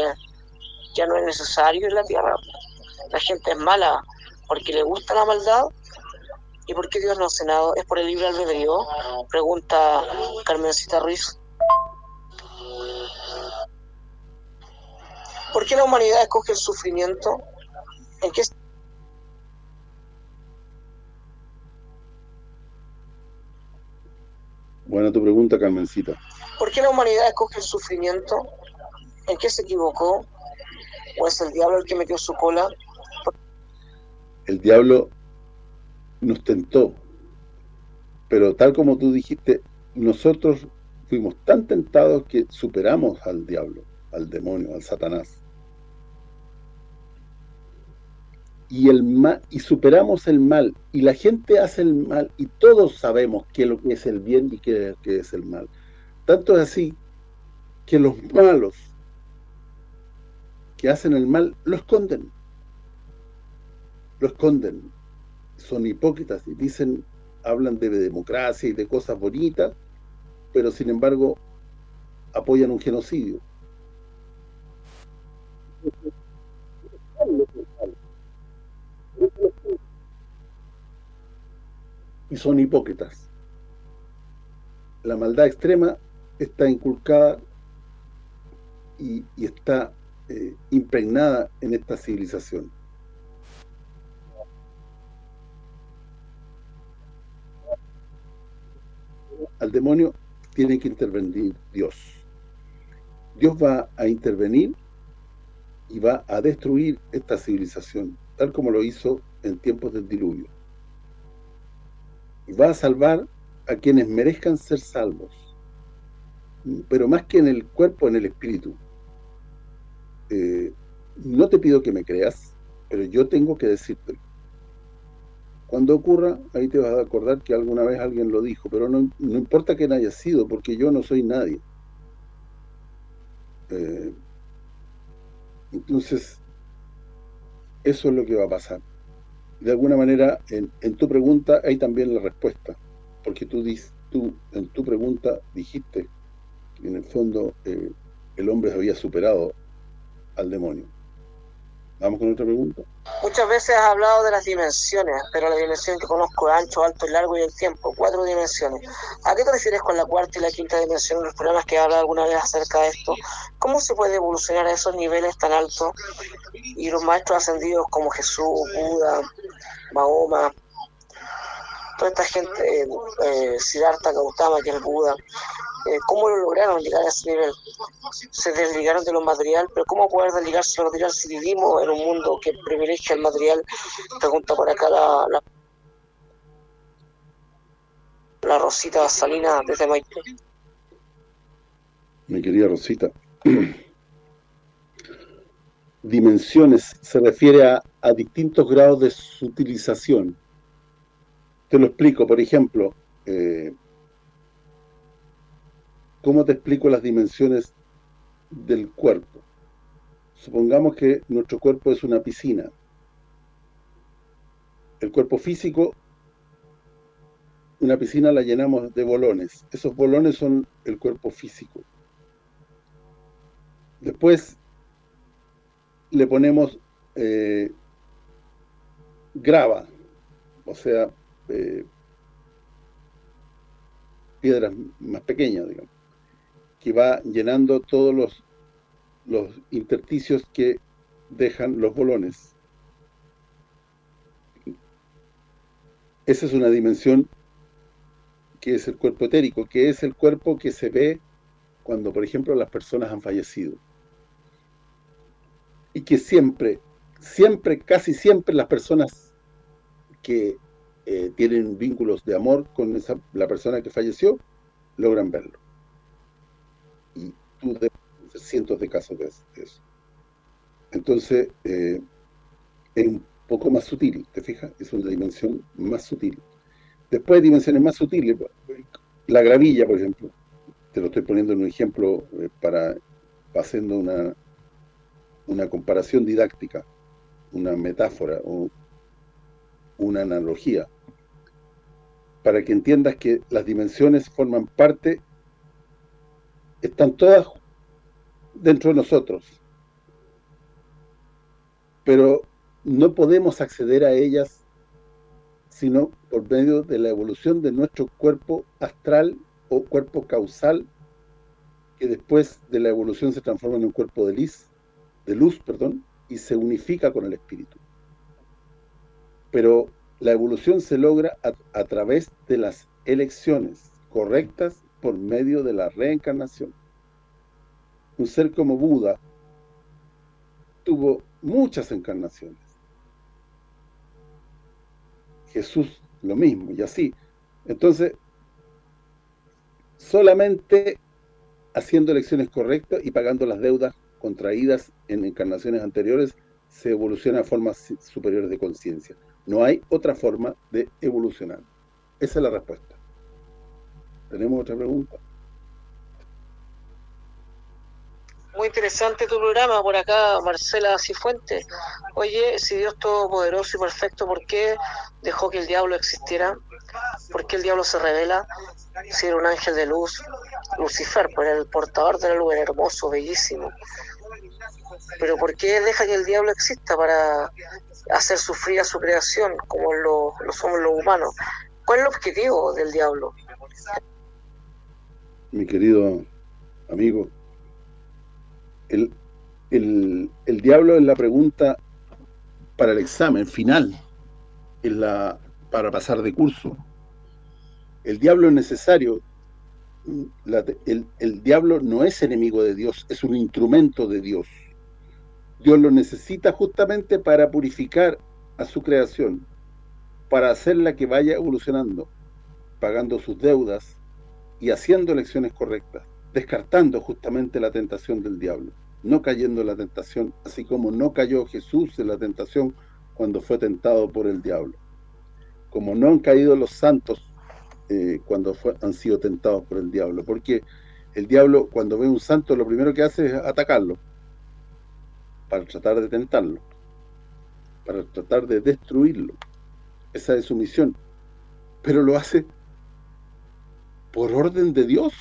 ya no es necesario en la tierra. La gente es mala porque le gusta la maldad. ¿Y por qué Dios no hace nada? ¿Es por el libre albedrío? Pregunta Carmencita Ruiz. ¿Por qué la humanidad escoge el sufrimiento? ¿En qué
Buena tu pregunta, Carmencita.
¿Por qué la humanidad escoge el sufrimiento? ¿En qué se equivocó? ¿O es el diablo el que metió su cola?
El diablo nos tentó, pero tal como tú dijiste, nosotros fuimos tan tentados que superamos al diablo al demonio, al Satanás. Y el y superamos el mal, y la gente hace el mal, y todos sabemos qué es lo que es el bien y qué, es el mal. Tanto es así que los malos que hacen el mal lo esconden. Lo esconden. Son hipócritas y dicen, hablan de democracia y de cosas bonitas, pero sin embargo apoyan un genocidio y son hipócritas. La maldad extrema está inculcada y, está eh, impregnada en esta civilización. Al demonio tiene que intervenir Dios. Dios va a intervenir y va a destruir esta civilización, tal como lo hizo en tiempos del diluvio. Y va a salvar a quienes merezcan ser salvos, pero más que en el cuerpo, en el espíritu. Eh, no te pido que me creas, pero yo tengo que decirte. Cuando ocurra, ahí te vas a acordar que alguna vez alguien lo dijo, pero no, no importa quién haya sido, porque yo no soy nadie. Eh, entonces, eso es lo que va a pasar. De alguna manera, en, tu pregunta hay también la respuesta, porque tú, tú en tu pregunta dijiste que en el fondo eh, el hombre había superado al demonio. Vamos con otra pregunta.
Muchas veces has hablado de las dimensiones, pero la dimensión que conozco es ancho, alto, largo y el tiempo, cuatro dimensiones. ¿A qué te refieres con la cuarta y la quinta dimensión? Los programas que he hablado alguna vez acerca de esto. ¿Cómo se puede evolucionar a esos niveles tan altos? Y los maestros ascendidos como Jesús, Buda, Mahoma, toda esta gente, eh, eh Siddhartha Gautama, que es Buda, eh, ¿cómo lo lograron llegar a ese nivel? Se desligaron de lo material, pero ¿cómo poder desligarse de lo material si vivimos en un mundo que privilegia el material? Pregunta por acá la, Rosita Salina desde Maipú.
Mi querida Rosita, dimensiones se refiere a, distintos grados de utilización. Te lo explico, por ejemplo, eh, ¿Cómo te explico las dimensiones del cuerpo? Supongamos que nuestro cuerpo es una piscina. El cuerpo físico, una piscina la llenamos de bolones. Esos bolones son el cuerpo físico. Después le ponemos eh, grava, o sea, eh, piedras más pequeñas, digamos que va llenando todos los, los intersticios que dejan los bolones. Esa es una dimensión que es el cuerpo etérico, que es el cuerpo que se ve cuando, por ejemplo, las personas han fallecido. Y que siempre, siempre, casi siempre las personas que eh, tienen vínculos de amor con esa, la persona que falleció, logran verlo y tú debes cientos de casos de eso. Entonces, eh, es un poco más sutil, ¿te fijas? Es una dimensión más sutil. Después dimensiones más sutiles, la gravilla, por ejemplo, te lo estoy poniendo en un ejemplo eh, para haciendo una, una comparación didáctica, una metáfora o una analogía, para que entiendas que las dimensiones forman parte están todas dentro de nosotros. Pero no podemos acceder a ellas sino por medio de la evolución de nuestro cuerpo astral o cuerpo causal que después de la evolución se transforma en un cuerpo de luz, de luz, perdón, y se unifica con el espíritu. Pero la evolución se logra a, a través de las elecciones correctas por medio de la reencarnación. Un ser como Buda tuvo muchas encarnaciones. Jesús lo mismo, y así. Entonces, solamente haciendo elecciones correctas y pagando las deudas contraídas en encarnaciones anteriores, se evoluciona a formas superiores de conciencia. No hay otra forma de evolucionar. Esa es la respuesta. ¿Tenemos otra pregunta?
Muy interesante tu programa, por acá Marcela Cifuente. Oye, si Dios todopoderoso y perfecto, ¿por qué dejó que el diablo existiera? ¿Por qué el diablo se revela? Si era un ángel de luz, Lucifer, pues era el portador de la luz, hermoso, bellísimo. Pero ¿por qué deja que el diablo exista para hacer sufrir a su creación, como lo, lo somos los humanos? ¿Cuál es el objetivo del diablo?
Mi querido amigo, el, el, diablo es la pregunta para el examen final, es la para pasar de curso. El diablo es necesario, el, el diablo no es enemigo de Dios, es un instrumento de Dios. Dios lo necesita justamente para purificar a su creación, para hacerla que vaya evolucionando, pagando sus deudas y haciendo elecciones correctas, descartando justamente la tentación del diablo, no cayendo en la tentación, así como no cayó Jesús en la tentación cuando fue tentado por el diablo. Como no han caído los santos eh, cuando han sido tentados por el diablo, porque el diablo cuando ve un santo lo primero que hace es atacarlo, para tratar de tentarlo, para tratar de destruirlo. Esa es su misión. Pero lo hace por orden de Dios.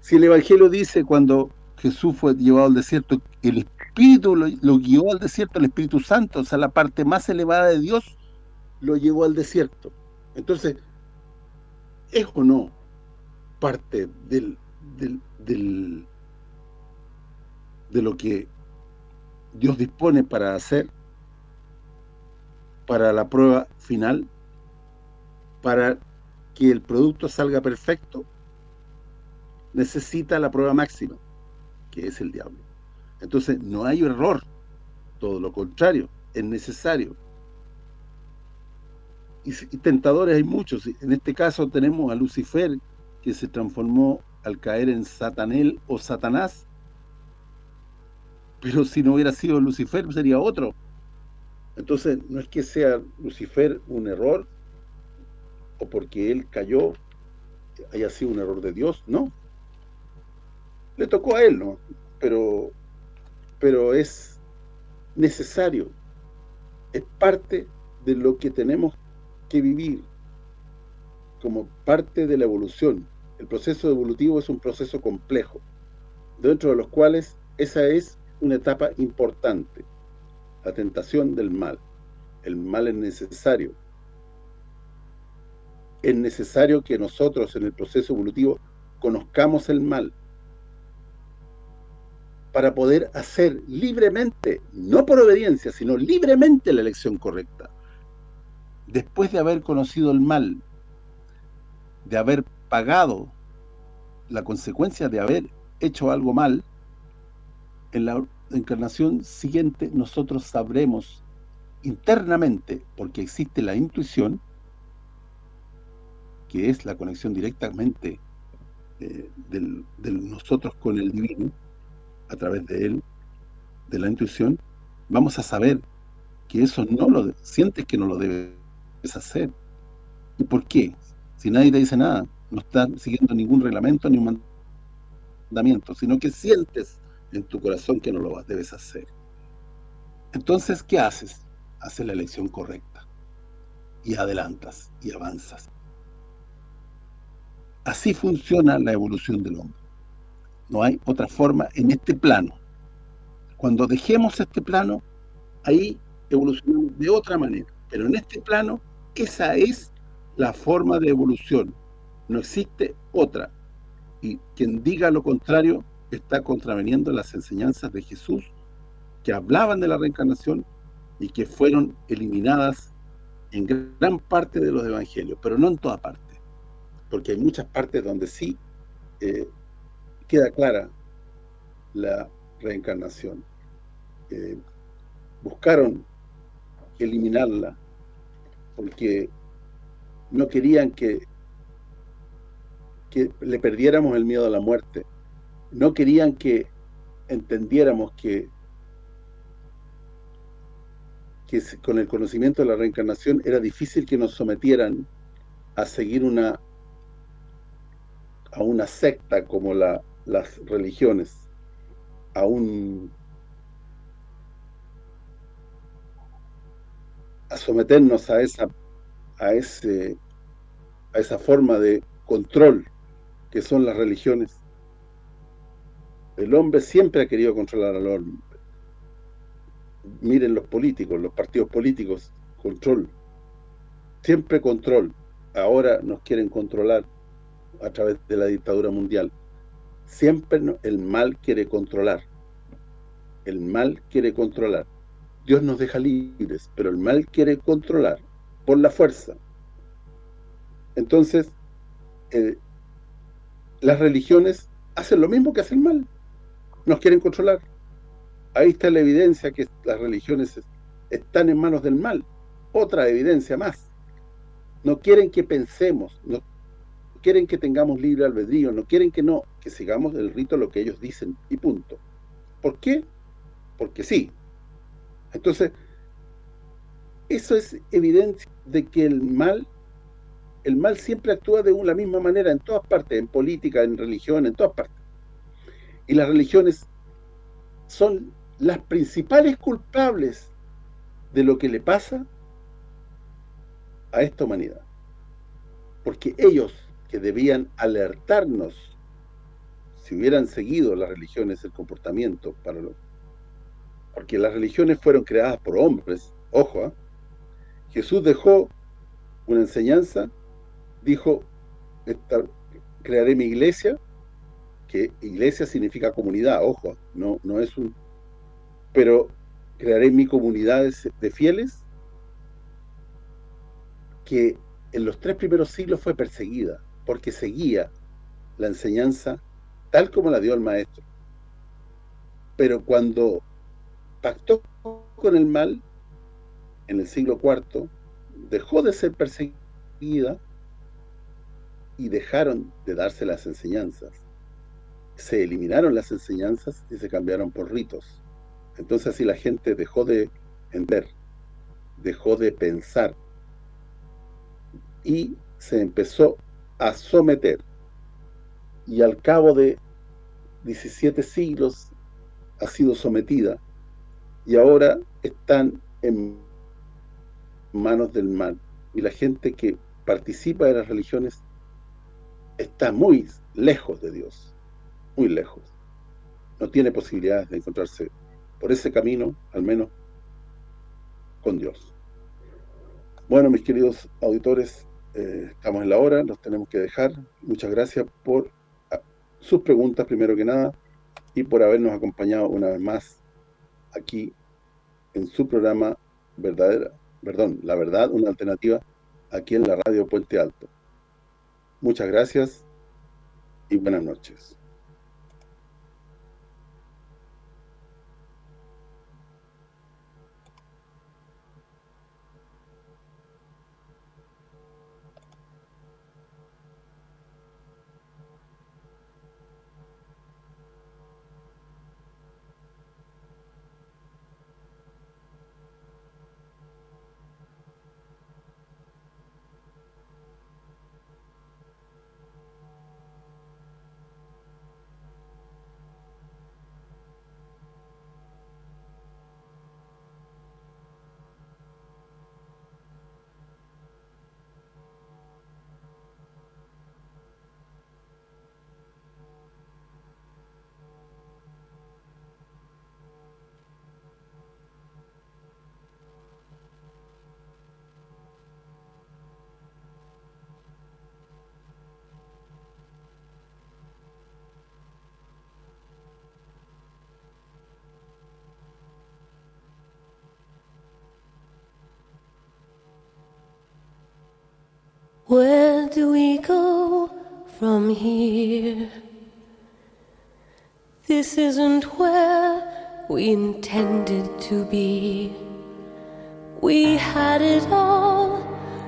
Si el Evangelio dice cuando Jesús fue llevado al desierto, el Espíritu lo, guió al desierto, el Espíritu Santo, o sea, la parte más elevada de Dios, lo llevó al desierto. Entonces, ¿es o no parte del, del, del de lo que Dios dispone para hacer para la prueba final para que el producto salga perfecto necesita la prueba máxima que es el diablo. Entonces no hay error todo lo contrario es necesario. Y, tentadores hay muchos. En este caso tenemos a Lucifer que se transformó al caer en Satanel o Satanás. Pero si no hubiera sido Lucifer sería otro. Entonces, no es que sea Lucifer un error, o porque él cayó, haya sido un error de Dios, no. Le tocó a él, ¿no? Pero, pero es necesario, es parte de lo que tenemos que vivir, como parte de la evolución. El proceso evolutivo es un proceso complejo, dentro de los cuales esa es una etapa importante, la tentación del mal. El mal es necesario. Es necesario que nosotros en el proceso evolutivo conozcamos el mal para poder hacer libremente, no por obediencia, sino libremente la elección correcta. Después de haber conocido el mal, de haber pagado la consecuencia de haber hecho algo mal, en la encarnación siguiente nosotros sabremos internamente, porque existe la intuición, que es la conexión directamente eh, de nosotros con el divino, a través de él, de la intuición, vamos a saber que eso no lo sientes que no lo debes hacer. ¿Y por qué? Si nadie te dice nada, no estás siguiendo ningún reglamento ni un mandamiento, sino que sientes en tu corazón que no lo debes hacer. Entonces, ¿qué haces? Haces la elección correcta. Y adelantas y avanzas. Así funciona la evolución del hombre. No hay otra forma en este plano. Cuando dejemos este plano, ahí evolucionamos de otra manera. Pero en este plano, esa es la forma de evolución. No existe otra. Y quien diga lo contrario está contraveniendo las enseñanzas de Jesús que hablaban de la reencarnación y que fueron eliminadas en gran parte de los evangelios, pero no en toda parte, porque hay muchas partes donde sí eh, queda clara la reencarnación. Eh, buscaron eliminarla porque no querían que que le perdiéramos el miedo a la muerte no querían que entendiéramos que, que con el conocimiento de la reencarnación era difícil que nos sometieran a seguir una a una secta como la, las religiones, a un a someternos a esa a ese a esa forma de control que son las religiones el hombre siempre ha querido controlar al hombre. Miren los políticos, los partidos políticos, control. Siempre control. Ahora nos quieren controlar a través de la dictadura mundial. Siempre el mal quiere controlar. El mal quiere controlar. Dios nos deja libres, pero el mal quiere controlar por la fuerza. Entonces, eh, las religiones hacen lo mismo que hacen mal nos quieren controlar. ahí está la evidencia que las religiones están en manos del mal. Otra evidencia más. No quieren que pensemos, no quieren que tengamos libre albedrío, no quieren que no, que sigamos el rito lo que ellos dicen y punto. ¿Por qué? Porque sí. Entonces, eso es evidencia de que el mal el mal siempre actúa de la misma manera en todas partes, en política, en religión, en todas partes. Y las religiones son las principales culpables de lo que le pasa a esta humanidad. Porque ellos que debían alertarnos si hubieran seguido las religiones el comportamiento para lo, porque las religiones fueron creadas por hombres, ojo, ¿ah? Jesús dejó una enseñanza, dijo, crearé mi iglesia, que iglesia significa comunidad, ojo, no, no es un... Pero crearé mi comunidad de fieles que en los tres primeros siglos fue perseguida, porque seguía la enseñanza tal como la dio el maestro. Pero cuando pactó con el mal, en el siglo IV, dejó de ser perseguida y dejaron de darse las enseñanzas. Se eliminaron las enseñanzas y se cambiaron por ritos. Entonces así la gente dejó de entender, dejó de pensar y se empezó a someter. Y al cabo de 17 siglos ha sido sometida y ahora están en manos del mal. Y la gente que participa de las religiones está muy lejos de Dios, muy lejos. No tiene posibilidades de encontrarse por ese camino, al menos, con Dios. Bueno, mis queridos auditores, eh, estamos en la hora, los tenemos que dejar. Muchas gracias por ah, sus preguntas, primero que nada, y por habernos acompañado una vez más aquí en su programa verdadera, perdón, La Verdad, una alternativa, aquí en la radio Puente Alto. Muchas gracias y buenas noches.
From here? This isn't where we intended to be. We had it all